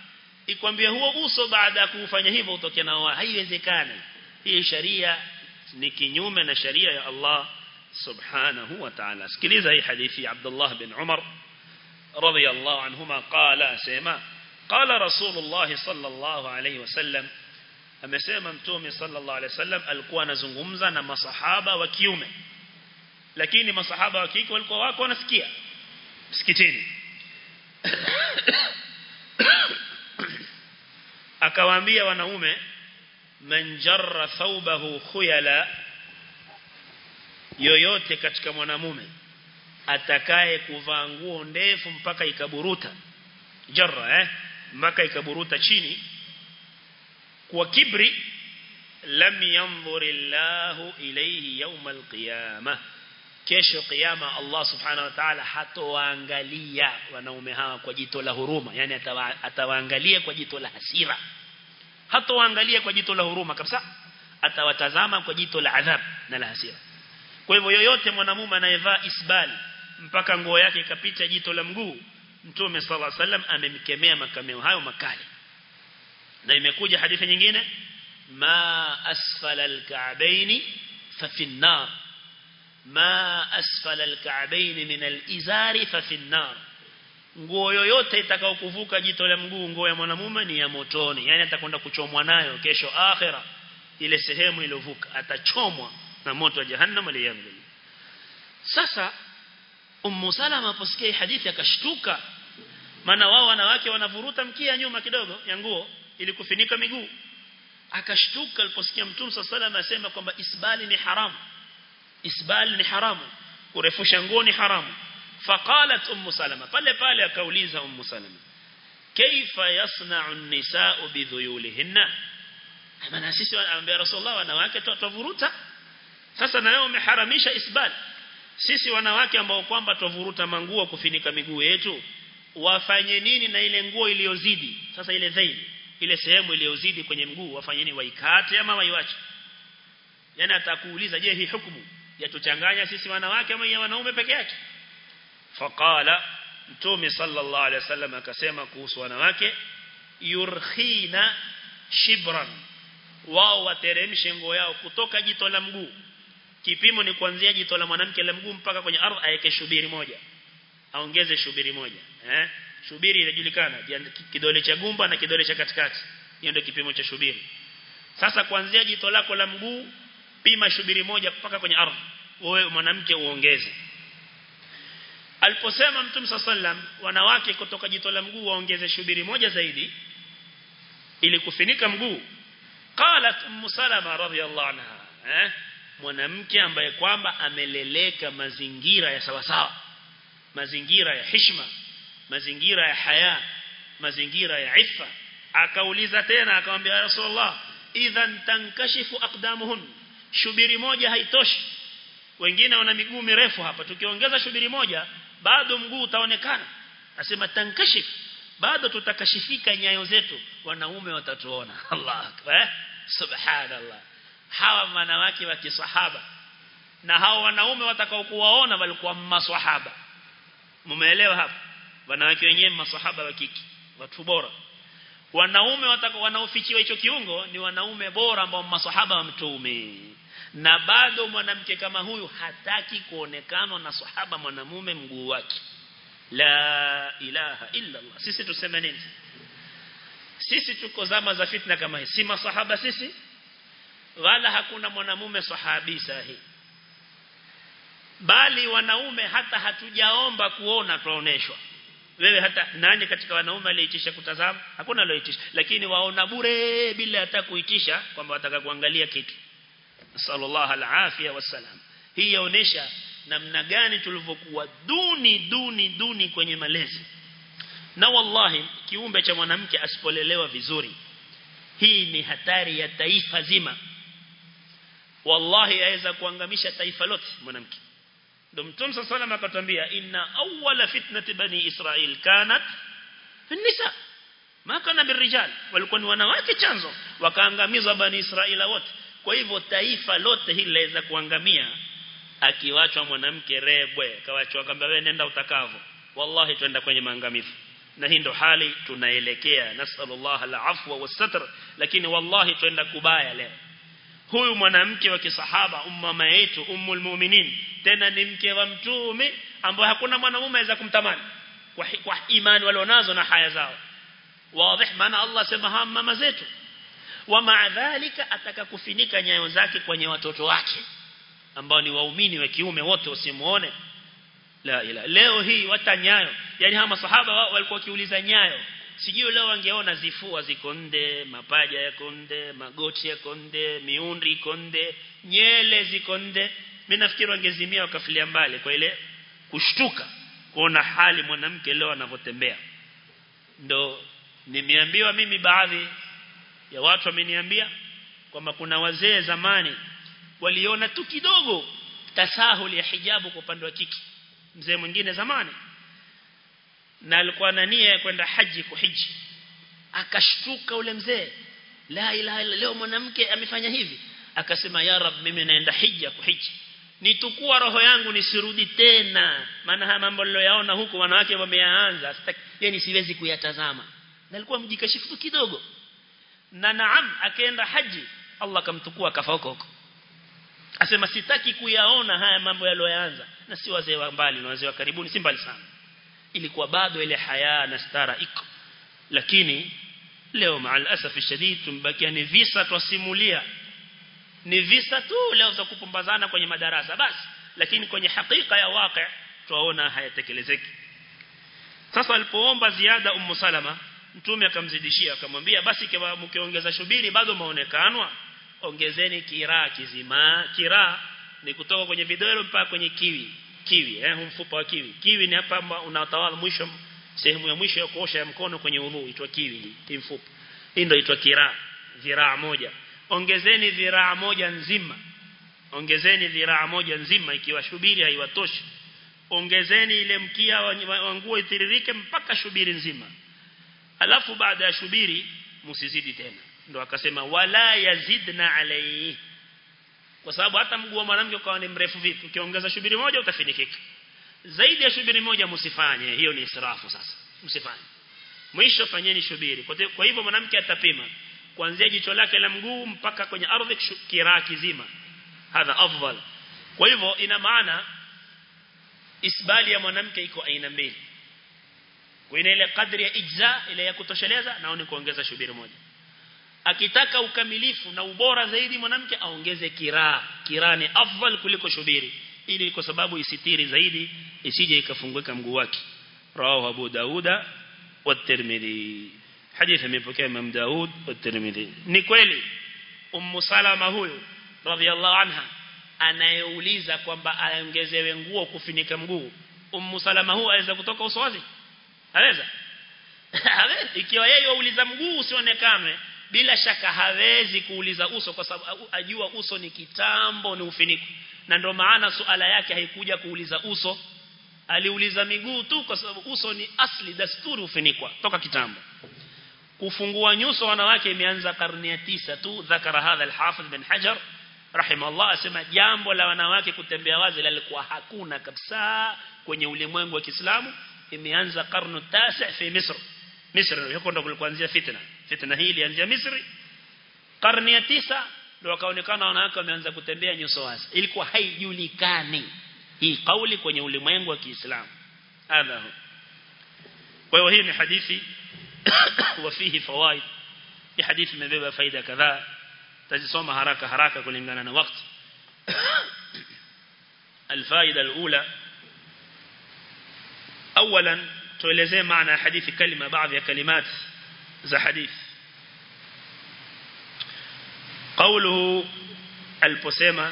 ikwambia huo uso baada ya kufanya hivyo utoke nao haiwezekani hii sharia ni kinyume na sharia ya Allah subhanahu wa ta'ala sikiliza hii hadithi ya Abdullah bin Umar radiyallahu anhuma qala sema qala rasulullah sallallahu alayhi wasallam amesema mtume sallallahu alayhi wasallam alikuwa anazungumza na masahaba wa kiume lakini masahaba wa kike walikuwa wako wanasikia msikitini akawaambia wanaume man jarra thawbahu khuyala yoyote katika mwanamume atakaye kuvaa nguo ndefu mpaka ikaburuta jarra eh mpaka ikaburuta chini kwa kibri lam yanzur illahu ilayhi yawm alqiyamah kesho kiyama Allah subhanahu wa ta'ala hatowaangalia wanaume hawa kwa jito la huruma. Yani atawa, atawaangalia kwa jito la hasira. Hatowaangalia kwa jito la huruma kabisa. Atawatazama kwa jito la adhab na la hasira. Kwa hivyo yoyote mwanamume anayevaa isbali mpaka nguo yake ikapita jito la mguu Mtume sallallahu alaihi amemkemea makameo hayo makali. Na imekuja hadithi nyingine ma asfala alka'baini fa fi an-nar ma asfala الكعبين min al-izari fi an-nar nguo yoyote itakayokuvuka jito la mguu nguo ya mwanamume ni ya motoni. Yani atakwenda kuchomwa nayo kesho akhira ile sehemu iliyovuka atachomwa na moto wa jahannam aliyambil sasa ummu salama aposikia hadithi akashtuka. Maana wao wanawake wanavuruta mkia nyuma kidogo ya nguo ili kufinika miguu. Akashtuka aliposikia mtume sallallahu asema kwamba isbali ni haramu isbali ni haramu kurefusha nguo ni haramu. Faqalat ummu salama pale pale akauliza ummu salama kaifa yasna'u an-nisa'u bidhuyulihinna? Maana sisi anambia rasulullah wanawake tutavuruta sasa na leo umeharamisha isbal. Sisi wanawake ambao kwamba tuvuruta manguo kufinika miguu yetu wafanye nini na ile nguo iliyozidi? Sasa ile zaidi ile sehemu iliyozidi kwenye mguu wafanye nini? Waikate ama waiwache? Yana atakuuliza je hii hukumu yatuchanganya sisi wanawake ama ya wanaume peke yake? Faqala mtume sallallahu alaihi wasallam akasema kuhusu wanawake yurkhina shibran wao wateremshe nguo yao kutoka jito la mguu. Kipimo ni kuanzia jito la mwanamke la mguu mpaka kwenye ardhi aeke shubiri moja aongeze shubiri moja eh? Shubiri inajulikana kidole cha gumba na kidole cha katikati. Hiyo ndio kipimo cha shubiri. Sasa kuanzia jito lako la mguu pima shubiri moja mpaka kwenye ardhi wewe mwanamke uongeze. Aliposema mtume sallam wanawake kutoka jito la mguu waongeze shubiri moja zaidi ili kufinika mguu. Qalat musalama salama radhiyallahu anha eh mwanamke ambaye kwamba ameleleka mazingira ya sawa sawa mazingira ya heshima mazingira ya haya mazingira ya ifa. Akauliza tena akamwambia rasulullah idhan tankashifu aqdamuhun shubiri moja haitoshi. Wengine wana miguu mirefu hapa. Tukiongeza shubiri moja bado mguu utaonekana. Asema tankashif. Bado tutakashifika nyayo zetu. Wanaume watatuona. *laughs* Allah akbar subhanallah. Hawa wanawake wa kisahaba na hao wanaume watakao kuwaona walikuwa maswahaba. Mumeelewa hapa? Wanawake wenyewe maswahaba wa kike watu bora. Wanaume watakao wanaofichiwa hicho kiungo ni wanaume bora ambao maswahaba wa mtume na bado mwanamke kama huyu hataki kuonekana na sahaba mwanamume mguu wake. La ilaha illa Allah sisi tuseme nini? Sisi tuko zama za fitna kama hii. Si masahaba sisi? Wala hakuna mwanamume sahabi sahihi bali wanaume hata hatujaomba kuona tuoneshwa wewe hata nani katika wanaume aliitisha kutazama? Hakuna aliyoitisha. Lakini waona bure bila hata kuitisha kwamba wataka kuangalia kitu sallallahu alafia wasalam hii yaonesha namna gani tulivyokuwa duni duni duni kwenye malezi. Na wallahi kiumbe cha mwanamke asipolelewa vizuri hii ni hatari ya taifa zima. Wallahi yaweza kuangamisha taifa lote mwanamke. Ndio mtume sallallahu alayhi akatwambia inna awwala fitnati bani israil kanat nisa. Ma kana birrijal. Walikuwa ni wanawake chanzo. Wakaangamizwa bani israila wote kwa hivyo taifa lote hili laweza kuangamia. Akiwachwa mwanamke rebwe akawachwa kamba wewe nenda utakavo wallahi tuenda kwenye maangamifu na hii ndo hali tunaelekea. Nasallallahu alafwa wasatr lakini wallahi tuenda kubaya leo. Huyu mwanamke wa kisahaba umma yetu ummul mu'minin tena ni mke wa mtume ambaye hakuna mwanamume aweza kumtamani. Kwa, kwa imani walionazo na haya zao. Wazi maana Allah sema mama zetu wa maadhalika ataka kufinika nyayo zake kwenye watoto wake ambao ni waumini wa kiume wote usimuone. La ila leo hii watanyayo yani hawa masahaba walikuwa kiuliza nyayo sijui leo wangeona zifua ziko nde mapaja yako nde magoti yako nde miundi iko nde nyele ziko nde. Mimi nafikiri wangezimia wakafilia mbali kwa ile kushtuka kuona hali mwanamke leo anavyotembea. Ndo nimeambiwa mimi baadhi ya watu wameniambia kwamba kuna wazee zamani waliona tu kidogo tasahul ya hijabu kwa upande wa kiki mzee mwingine zamani. Na alikuwa na nia ya kwenda haji kuhiji akashtuka ule mzee. La ilaha illa leo mwanamke amefanya hivi. Akasema ya rab mimi naenda hija kuhiji nitukua roho yangu nisirudi tena. Maana haya mambo niliyoyaona huko wanawake wameanza. Yani siwezi kuyatazama. Na alikuwa mjikashifu kidogo na naam akaenda haji Allah akamtukua kafa huko huko. Asema sitaki kuyaona haya mambo yaloanza na si wazee wa mbali na wazee wa karibuni si mbali sana. Ilikuwa bado ile haya na stara iko. Lakini leo maal asafi shadid tumbakia ni visa twasimulia. Ni visa tu leo za kupumbazana kwenye madarasa basi lakini kwenye hakika ya waqi tuwaona hayatekelezeki. Sasa alipoomba ziada ummu salama mtume akamzidishia akamwambia basi kama mkiongeza shubiri bado maonekanwa? Ongezeni kiraa kizima. Kiraa ni kutoka kwenye vidole mpaka kwenye kiwi. Kiwi eh mfupa wa kiwi. Kiwi ni hapa unatawala mwisho sehemu ya mwisho ya kuosha ya mkono kwenye udhu inaitwa kiwi hii mfupa. Hii ndio inaitwa kiraa dhiraa moja. Ongezeni dhiraa moja nzima. Ongezeni dhiraa moja nzima ikiwa shubiri haiwatoshi. Ongezeni ile mkia wa nguo itiririke mpaka shubiri nzima alafu baada ya shubiri msizidi tena. Ndo akasema wala yazidna alayhi. Kwa sababu hata mguu wa mwanamke ukawa ni mrefu vipi? Ukiongeza shubiri moja utafinikika. Zaidi ya shubiri moja msifanye hiyo ni israfu sasa. Msifanye mwisho fanyeni shubiri. Kwa hivyo mwanamke atapima. Kuanzia jicho lake la mguu mpaka kwenye ardhi kiraa kizima. Hadha afdal. Kwa hivyo ina maana isbali ya mwanamke iko aina mbili kwa ile kadri ya ijza ile ya kutosheleza nao kuongeza shubiri moja. Akitaka ukamilifu na ubora zaidi mwanamke aongeze kiraa. Kiraa ni afdal kuliko shubiri. Ili kwa sababu isitiri zaidi isije ikafunguka mguu wake. Rawahu abu dauda wa tirmidhi. Hadithi imepokea imam daud wa tirmidhi. Ni kweli ummu salama huyo radhiallahu anha anayeuliza kwamba aongezewe nguo kufunika mguu. Ummu salama huyo aweza kutoka uso wazi aweza *laughs* ikiwa yeye auliza mguu usionekane bila shaka hawezi kuuliza uso kwa sababu ajua uso ni kitambo ni ufiniko. Na ndio maana suala yake haikuja kuuliza uso. Aliuliza miguu tu kwa sababu uso ni asli dasturi ufinikwa toka kitambo. Kufungua nyuso wanawake imeanza karne ya tisa tu dhakara hadha al-Hafidh bin Hajar rahimahullah asema jambo la wanawake kutembea wazi lilikuwa hakuna kabisa kwenye ulimwengu wa Kiislamu imeanza karne tasa fi Misri Misri huko ndo kulikuanzia fitna fitna hii ilianzia Misri karne ya tisa ndio wakaonekana wanawake wameanza kutembea nyuso wazi ilikuwa haijulikani hii kauli kwenye ulimwengu wa Kiislamu hadha kwa hiyo hii ni hadithi وفيه فوائد في حديث imebeba faida kadhaa tazisoma haraka haraka kulingana na wakati الفائده الاولى أولا تولزي معنى حديث كلمة بعض كلمات ذا حديث. قوله البسيمة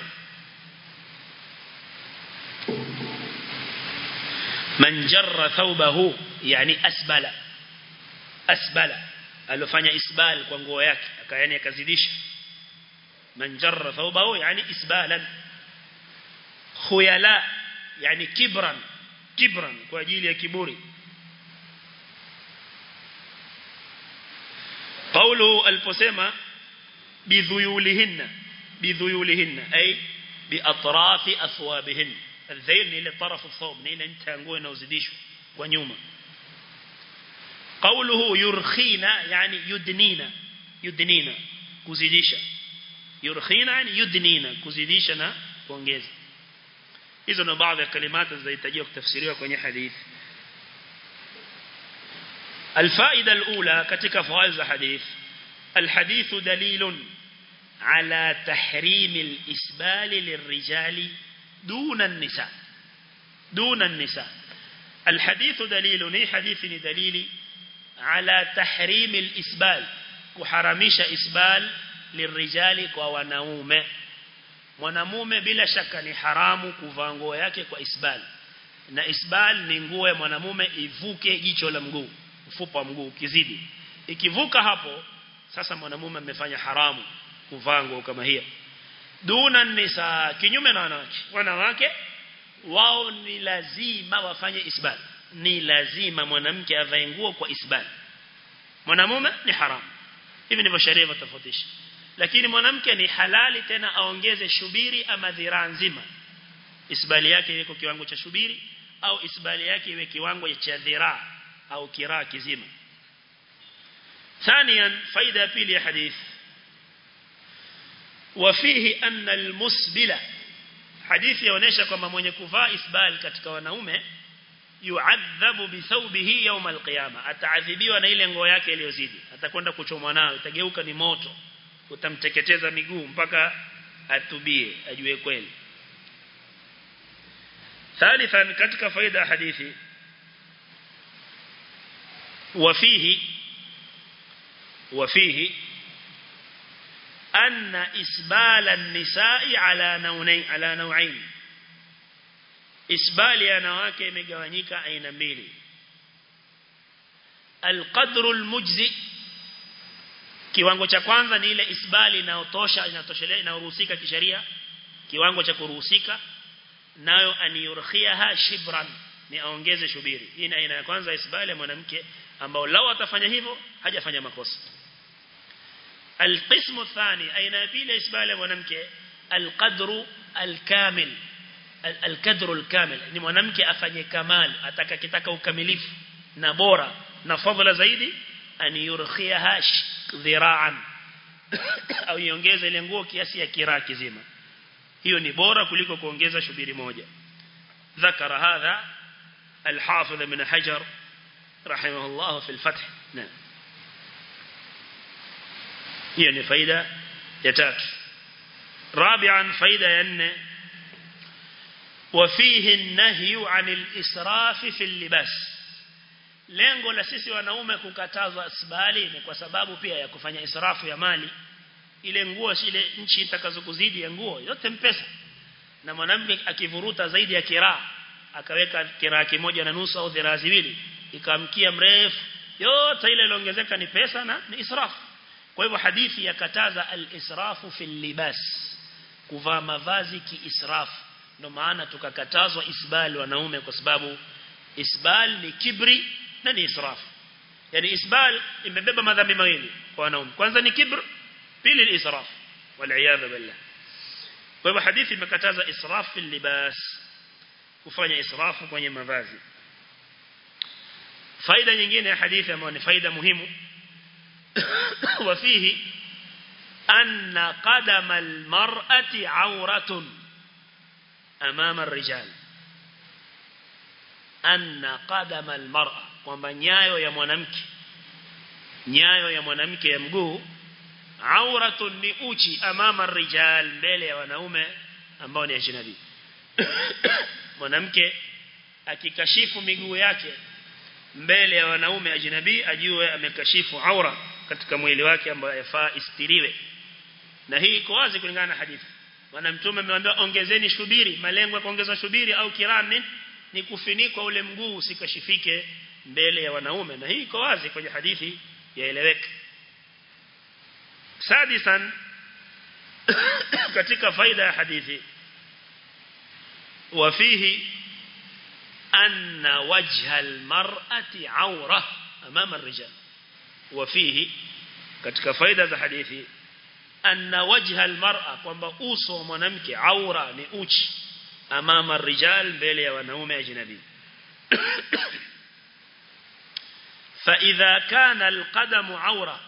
من جر ثوبه يعني أسبل أسبل. فاني إسبال كونغوياك كأني كزيدش من جر ثوبه يعني إسبالا. خيلاء يعني كبرا. kibran kwa ajili ya kiburi Paulo aliposema bidhuyulihinna bidhuyulihinna ay biatrafi athwabihin aldhayl ni ile tarafu thawb ni ile ncha nguo inayozidishwa kwa nyuma قوله يرخينا يعني يدنينا يدنينا كزيديشا يرخينا يعني يدنينا كزيديشا na kuongeza hizo ndo baadhi ya kalimati zinahitajiwa kutafsiriwa kwenye hadithi. الفائدة الأولى كتك فوائد الحديث الحديث دليل على تحريم الإسبال للرجال دون النساء دون النساء الحديث دليل ني حديث دليل على تحريم الإسبال كحرمش إسبال للرجال كونوم mwanamume bila shaka ni haramu kuvaa nguo yake kwa isbal. Na isbal ni nguo ya mwanamume ivuke jicho la mguu mfupa wa mguu kizidi ikivuka hapo sasa mwanamume amefanya haramu kuvaa nguo kama hiyo. Duna nisa kinyume na wanawake. Wanawake wao ni lazima wafanye isbal. Ni lazima mwanamke avae nguo kwa isbal. Mwanamume ni haramu. Hivi ndivyo sheria inatofautisha lakini mwanamke ni halali tena aongeze shubiri ama dhiraa nzima isbali yake iwe kiwango cha shubiri au isbali yake iwe kiwango cha dhiraa au kiraa kizima ثانيا فائده pili ya hadith وفيه أن المسبلة حديث yaonesha kwamba mwenye kuvaa isbal katika wanaume yuadhabu bithawbihi yawm alqiyama ataadhibiwa na ile nguo yake iliyozidi atakwenda kuchomwa nayo itageuka ni moto utamteketeza miguu mpaka atubie ajue kweli ثالثا katika faida hadithi وفيه وفيه أن إسبال النساء على نوعين على نوعين إسبال يا نواكي مغوانيكا أين ميلي القدر المجزي kiwango cha kwanza ni ile isbali inayotosha inatoshelea inaruhusika kisheria kiwango cha kuruhusika nayo aniyurkhiaha shibran ni aongeze shubiri hii ni aina ya kwanza isbali ya mwanamke ambao lao atafanya hivyo hajafanya makosa القسم الثاني أين يبيل إسبال mwanamke القدر الكامل القدر الكامل ni mwanamke afanye kamal ataka kitaka ukamilifu na bora na fadhila zaidi an yurkhiha dhira'an au iongeze ile nguo kiasi ya kiraa kizima hiyo ni bora kuliko kuongeza shubiri moja ذكر الحافظ من حجر رحمه الله في الفتح نعم hiyo ni faida ya tatu rabi'an faida ya nne وفيه النهي عن الإسراف في اللباس lengo la sisi wanaume kukatazwa asbali ni kwa sababu pia ya kufanya israfu ya mali. Ile nguo ile nchi itakazokuzidi ya nguo yote mpesa. Na mwanamke akivuruta zaidi ya kiraa akaweka kiraa kimoja na nusu au dhiraa ziwili ikamkia mrefu yote ile iliongezeka ni pesa na ni israfu. Kwa hivyo hadithi yakataza al-israfu fil libas kuvaa mavazi kiisrafu. Ndio maana tukakatazwa isbali wanaume kwa sababu isbal ni kibri na ni israfu yani isbal imebeba madhambi mawili kwa wanaume kwanza ni kibr pili ni israf wal billah kwa hivyo hadithi imekataza israf fil libas kufanya israfu kwenye mavazi faida nyingine ya hadithi ambayo ni faida muhimu وفيه أن قدم المرأة عورة أمام الرجال أن قدم المرأة kwamba nyayo ya mwanamke nyayo ya mwanamke ya mguu auratun ni uchi amama rijal mbele ya wanaume ambao ni ajnabi. *coughs* Mwanamke akikashifu miguu yake mbele ya wanaume ajnabi ajue amekashifu aura katika mwili wake ambayo yafaa istiriwe. Na hii iko wazi kulingana na hadithi. Maana mtume amemwambia ongezeni shubiri malengo ya kuongeza shubiri au kirani ni kufinikwa ule mguu usikashifike mbele ya wanaume. Na hii iko wazi kwenye hadithi yaeleweke sadisan *coughs* katika faida ya hadithi وفيه أن وجه المرأة عورة أمام الرجال وفيه كتك فايدة حديثي أن وجه المرأة كما أوصو منامك عورة نئوش أمام الرجال بلي ونوم أجنبي mbele ya wanaume ajnabi فإذا كان القدم عورة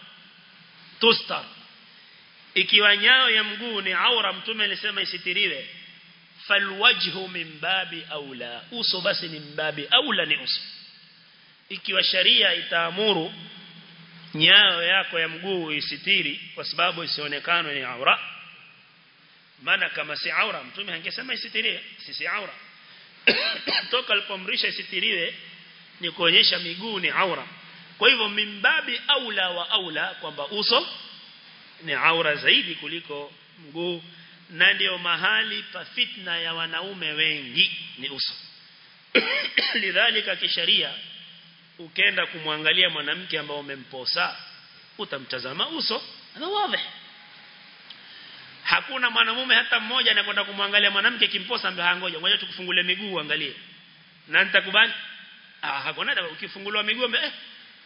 تستر ikiwa nyao ya mguu ni aura mtume alisema isitiriwe falwajhu min babi aula uso basi ni mbabi aula ni uso ikiwa sharia itaamuru nyao yako ya mguu isitiri kwa sababu isionekane ni aura maana kama si aura mtume angesema isitiriwe si si aura *coughs* toka alipomrisha isitiriwe ni kuonyesha miguu ni aura kwa hivyo mimbabi aula wa aula kwamba uso ni aura zaidi kuliko mguu na ndio mahali pa fitna ya wanaume wengi ni uso. *coughs* Lidhalika kisharia ukenda kumwangalia mwanamke ambao umemposa utamtazama uso na wazi. Hakuna mwanamume hata mmoja anakwenda kumwangalia mwanamke kimposa ambaye ngoja ngoja tukufungulie miguu angalie na nitakubali? Ah hakuna. Ukifunguliwa miguu eh,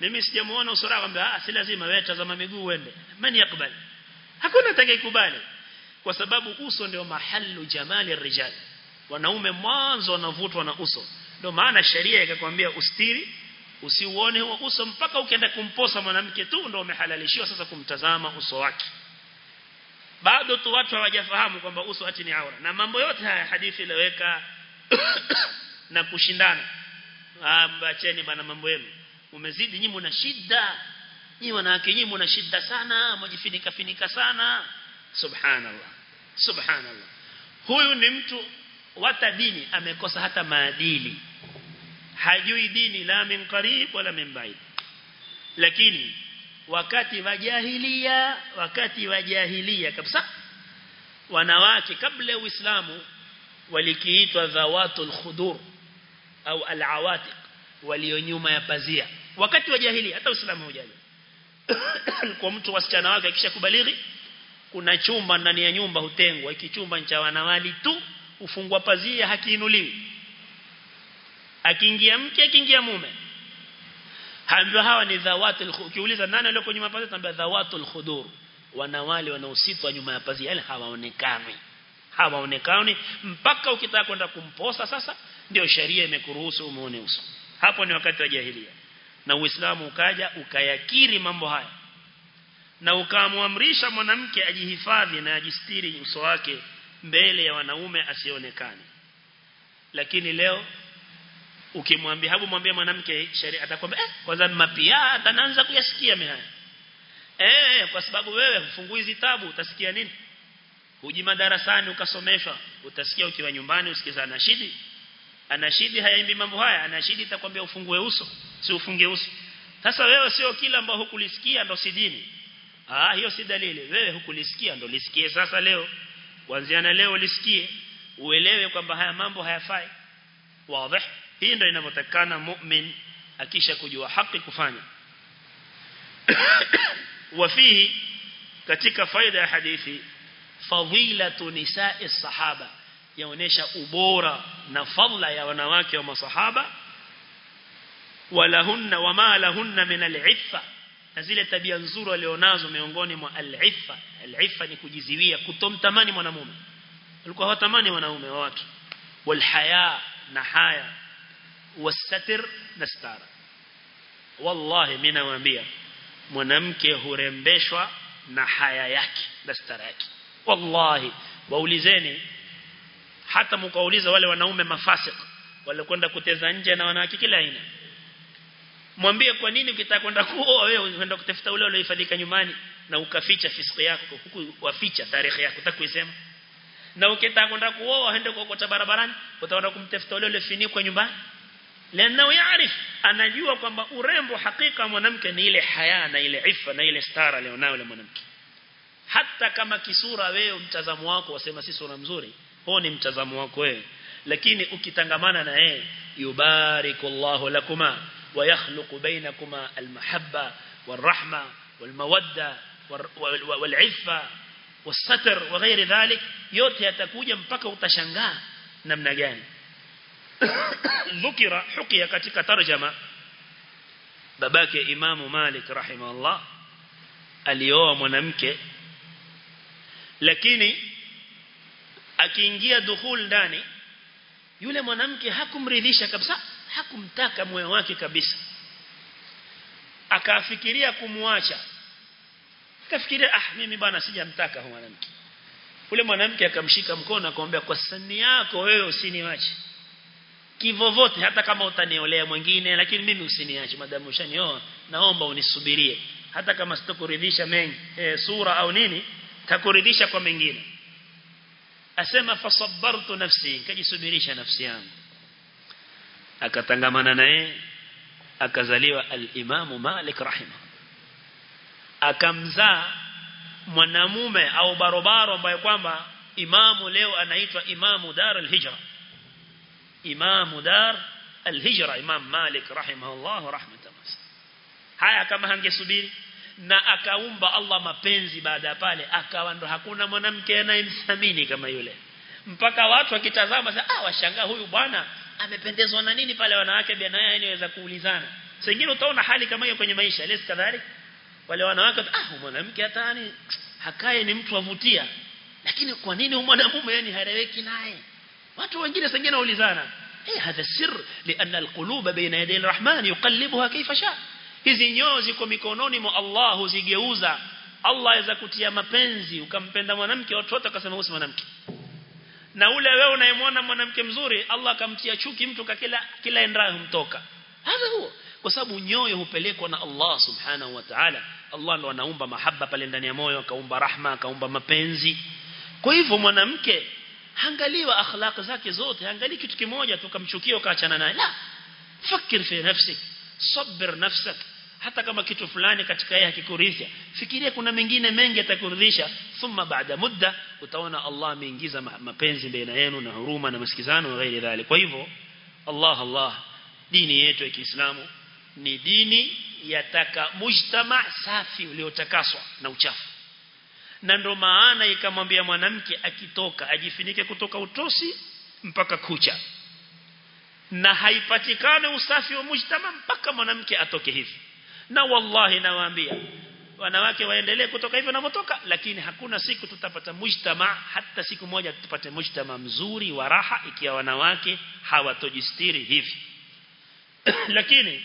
mimi sijamuona usura akamwambia ah si lazima wewe tazama miguu uende. Mani yakubali hakuna atakayekubali. Kwa sababu uso ndio mahallu jamali rijal. Wanaume mwanzo wanavutwa na uso. Ndio maana sheria ikakwambia ustiri usiuone uso mpaka ukienda kumposa mwanamke tu ndio umehalalishiwa sasa kumtazama uso wake. Bado tu watu hawajafahamu kwamba uso ati ni aura. Na mambo yote haya hadithi ileweka *coughs* na kushindana. Acheni bana mambo yenu umezidi nyinyi mna shida nyinyi wanawake nyinyi mna shida sana mjifinika finika sana. Subhanallah subhanallah. Huyu ni mtu wata dini amekosa hata maadili. Hajui dini la min qarib wala min baid. Lakini wakati wa jahilia wakati wa jahilia kabisa wanawake kabla ya uislamu walikiitwa dhawatul khudur au al-awatiq walio nyuma ya pazia wakati wa jahili hata uislamu hujaja *coughs* kwa mtu wasichana wake akishakubalighi kuna chumba ndani ya nyumba hutengwa. Iki chumba cha wanawali tu ufungwa pazia hakiinuliwi. Akiingia mke akiingia mume. Haambiwa hawa ni dhawatul ukiuliza nani aliyoko nyuma mapazia tambia dhawatul khudur. Wanawali wanaositwa nyuma ya pazia yale hawaonekani. Hawaonekani mpaka ukitaka kwenda kumposa sasa ndio sheria imekuruhusu umuone uso. Hapo ni wakati wa jahilia na uislamu ukaja ukayakiri mambo haya. Na ukamwamrisha mwanamke ajihifadhi na ajistiri uso wake mbele ya wanaume asionekane. Lakini leo ukimwambia hapo mwambie mwanamke sheria atakwambia eh kwanza mapia ataanza kuyasikia mihaya eh kwa sababu wewe hufungui zitabu utasikia nini? Huji madarasani ukasomeshwa utasikia ukiwa nyumbani usikiza anashidi anashidi hayaimbi mambo haya anashidi itakwambia ufungue uso si ufunge uso. Sasa wewe sio kila ambao hukulisikia ndo si dini. Ah hiyo si dalili. Wewe hukulisikia ndo lisikie sasa leo. Kuanzia na leo lisikie. Uelewe kwamba haya mambo hayafai. Wazi. Hii ndio inavyotakana mu'min akisha kujua haki kufanya. *coughs* Wafihi katika faida ya hadithi fadilatu nisa'i sahaba yaonesha ubora na fadla ya wanawake wa masahaba. Walahunna wama lahunna min al-iffa na zile tabia nzuri walionazo miongoni mwa al-iffa ni kujiziwia kutomtamani mwanamume. Walikuwa hawatamani wanaume wa watu. Walhaya na haya. Wasatir na stara. Wallahi mimi nawaambia mwanamke hurembeshwa na haya yake na stara yake. Wallahi waulizeni hata mkauliza wale wanaume mafasik wale kwenda kuteza nje na wanawake kila aina. Mwambie kwa nini ukitaka kwenda kuoa wewe unaenda kutafuta ule uliohifadhika nyumbani na ukaficha fisiki yako huku waficha tarehe yako utakuisema na ukitaka kwenda kuoa aende kwa kota barabarani utaenda kumtafuta ule uliofinikwa nyumbani. Lana yaarif anajua kwamba urembo hakika mwanamke ni ile haya na ile ifa na ile stara leo nayo mwanamke. Hata kama kisura wewe mtazamo wako wasema si sura mzuri huo ni mtazamo wako wewe lakini ukitangamana na yeye yubarikullahu lakuma yakhluqu bainakuma almahabba والرحمه والموده والعفه والستر وغير ذلك yote yatakuja mpaka utashangaa namna gani dhukira hukia katika tarjama babake imamu malik rahimahullah alioa mwanamke lakini akiingia dukhul ndani yule mwanamke hakumridhisha kabisa hakumtaka moyo wake kabisa. Akafikiria kumwacha. Akafikiria ah mimi bwana sijamtaka huyo mwanamke. Ule mwanamke akamshika mkono akamwambia kwa sani yako wewe usiniache. Kivovote hata kama utaniolea mwingine lakini mimi usiniache. Madamu ushanioa naomba unisubirie. Hata kama sitokuridhisha mengi e, sura au nini takuridhisha kwa mengine asema fasabartu nafsi nikajisubirisha nafsi yangu. Akatangamana naye akazaliwa al-Imam Malik rahima akamzaa mwanamume au barobaro ambaye kwamba imamu leo anaitwa imamu dar al-hijra imamu dar al-hijra imam Malik rahimahullah rahmatan haya kama hangesubiri na akaumba Allah mapenzi baada ya pale akawa ndo hakuna mwanamke anayemthamini kama yule. Mpaka watu wakitazama sasa ah washangaa huyu bwana amependezwa na nini pale wanawake bia naye anaweza kuulizana. Sengine utaona hali kama hiyo kwenye maisha lesi kadhalika wale wanawake ah mwanamke hata yani hakae ni mtu avutia lakini kwa nini mwanamume yani hareweki naye? Watu wengine sengine waulizana eh hadha sir lian alqulub baina yaday alrahman yuqallibuha kayfa sha hizi nyoo ziko mikononi mwa Allah huzigeuza Allah aweza kutia mapenzi ukampenda mwanamke watoto akasema huyu mwanamke. Na ule wewe unayemwona mwanamke mzuri Allah akamtia chuki mtu kwa kila kila endayo humtoka. Hapo huo. Kwa sababu nyoyo hupelekwa na Allah subhanahu wa ta'ala. Allah ndo anaumba mahaba pale ndani ya moyo akaumba rahma akaumba mapenzi. Kwa hivyo mwanamke angaliwa akhlaq zake zote angalia kitu kimoja tukamchukia ukaachana naye. La. Fakir fi nafsik sabir nafsak hata kama kitu fulani katika yeye hakikuridhisha fikiria kuna mengine mengi atakuridhisha thumma baada muda utaona Allah ameingiza mapenzi baina yenu na huruma na masikizano na ghairi dhalik. Kwa hivyo Allah Allah dini yetu ya Kiislamu ni dini yataka mujtama safi uliotakaswa na uchafu. Na ndo maana ikamwambia mwanamke akitoka ajifinike kutoka utosi mpaka kucha. Na haipatikane usafi wa mujtama mpaka mwanamke atoke hivi na wallahi nawaambia wanawake waendelee kutoka hivyo wanavyotoka lakini hakuna siku tutapata mujtama hata siku moja tupate mujtama mzuri wa raha ikiwa wanawake hawatojistiri hivi. *coughs* Lakini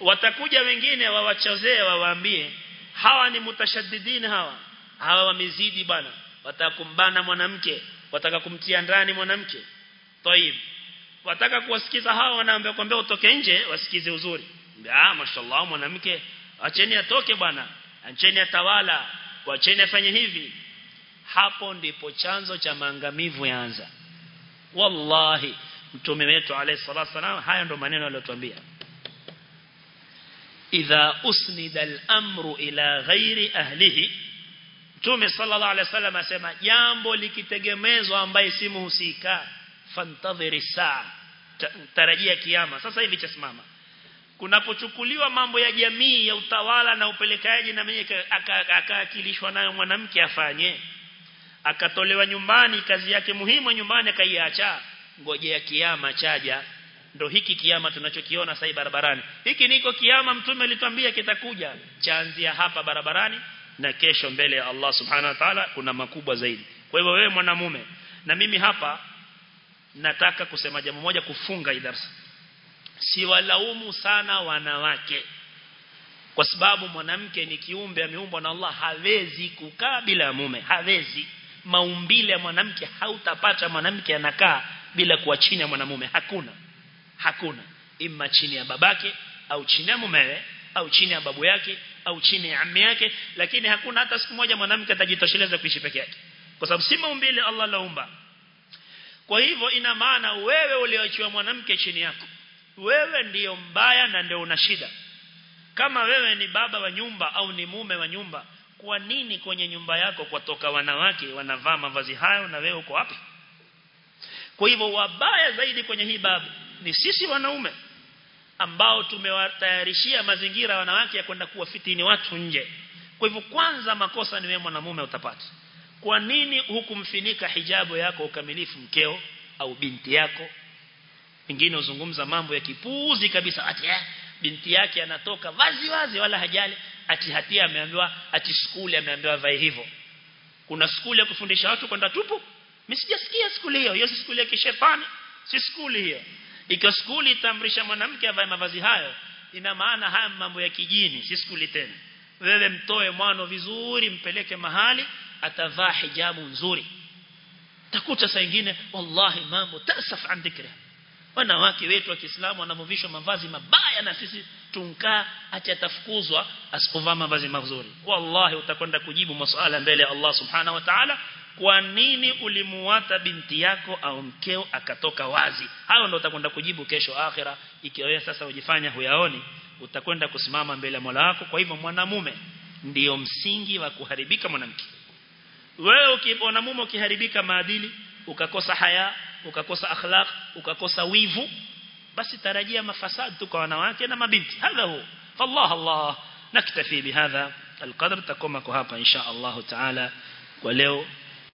watakuja wengine wawachozee wawaambie hawa ni mutashaddidin hawa. Hawa wamezidi bana watakumbana mwanamke wataka kumtia ndani mwanamke. Toib wataka kuwasikiza hawa wanaambia kwambia utoke nje wasikize uzuri ah mashallah mwanamke acheni atoke bwana. Acheni atawala. Acheni afanye hivi. Hapo ndipo chanzo cha maangamivu yaanza. Wallahi mtume wetu alayhi salatu wasalam haya ndo maneno aliyotuambia. Idha usnida al-amru ila ghairi ahlihi. Mtume sallallahu alayhi wasallam asema jambo likitegemezwa ambaye si muhusika fantadhiri saa tarajia kiyama. Sasa hivi chasimama kunapochukuliwa mambo ya jamii ya utawala na upelekaji na mwenye akaakilishwa aka, nayo mwanamke afanye. Akatolewa nyumbani kazi yake muhimu nyumbani akaiacha. Ngojea kiyama chaja. Ndo hiki kiyama tunachokiona sasa barabarani. Hiki niko kiyama mtume alituambia kitakuja. Chaanzia hapa barabarani na kesho mbele ya Allah subhanahu wa ta'ala kuna makubwa zaidi. Kwa hivyo wewe mwanamume na mimi hapa nataka kusema jambo moja kufunga idarsa siwalaumu sana wanawake. Kwa sababu mwanamke ni kiumbe ameumbwa na Allah hawezi kukaa bila mume hawezi. Maumbile ya mwanamke hautapata mwanamke anakaa bila kuwa chini ya mwanamume. Hakuna hakuna. Imma chini ya babake au chini ya mumewe au chini ya babu yake au chini ya ammi yake. Lakini hakuna hata siku moja mwanamke atajitosheleza kuishi peke yake. Kwa sababu si maumbile Allah laumba. Kwa hivyo ina maana wewe ulioachiwa mwanamke chini yako wewe ndiyo mbaya na ndio una shida. Kama wewe ni baba wa nyumba au ni mume wa nyumba kwa nini kwenye nyumba yako kwatoka wanawake wanavaa mavazi hayo na wewe uko wapi? Kwa hivyo wabaya zaidi kwenye hii babu ni sisi wanaume ambao tumewatayarishia mazingira wanawake ya kwenda kuwa fitini watu nje. Kwa hivyo kwanza makosa ni wewe mwanamume utapata. Kwa nini hukumfinika hijabu yako ukamilifu mkeo au binti yako wengine uzungumza mambo ya kipuuzi kabisa ati eh, binti yake anatoka wazi wazi wala hajali ati hatia ameambiwa ati skuli ameambiwa vae hivyo. Kuna skuli ya kufundisha watu kwenda tupu? Mimi sijasikia skuli hiyo. Hiyo si skuli ya kishetani? Si skuli hiyo. Ikiwa skuli itamrisha mwanamke avae mavazi hayo ina maana haya mambo ya kijini si skuli tena. Wewe mtoe mwano vizuri mpeleke mahali atavaa hijabu nzuri. Takuta saa nyingine wallahi mambo tasaf an wanawake wetu wa Kiislamu wanamovishwa mavazi mabaya na sisi tunkaa acha tafukuzwa asipovaa mavazi mazuri. Wallahi utakwenda kujibu masuala mbele ya Allah subhanahu wa ta'ala kwa nini ulimuata binti yako au mkeo akatoka wazi? Hayo ndio utakwenda kujibu kesho akhira. Ikiwa sasa ujifanya huyaoni. Utakwenda kusimama mbele ya Mola wako. Kwa hivyo mwanamume ndiyo msingi wa kuharibika mwanamke. Wewe ukiona mume ukiharibika maadili ukakosa haya ukakosa akhlaq ukakosa wivu basi tarajia mafasad tu kwa wanawake na mabinti hadha hu fallah allah naktafi bihadha القدر تكون hapa insha Allah taala kwa leo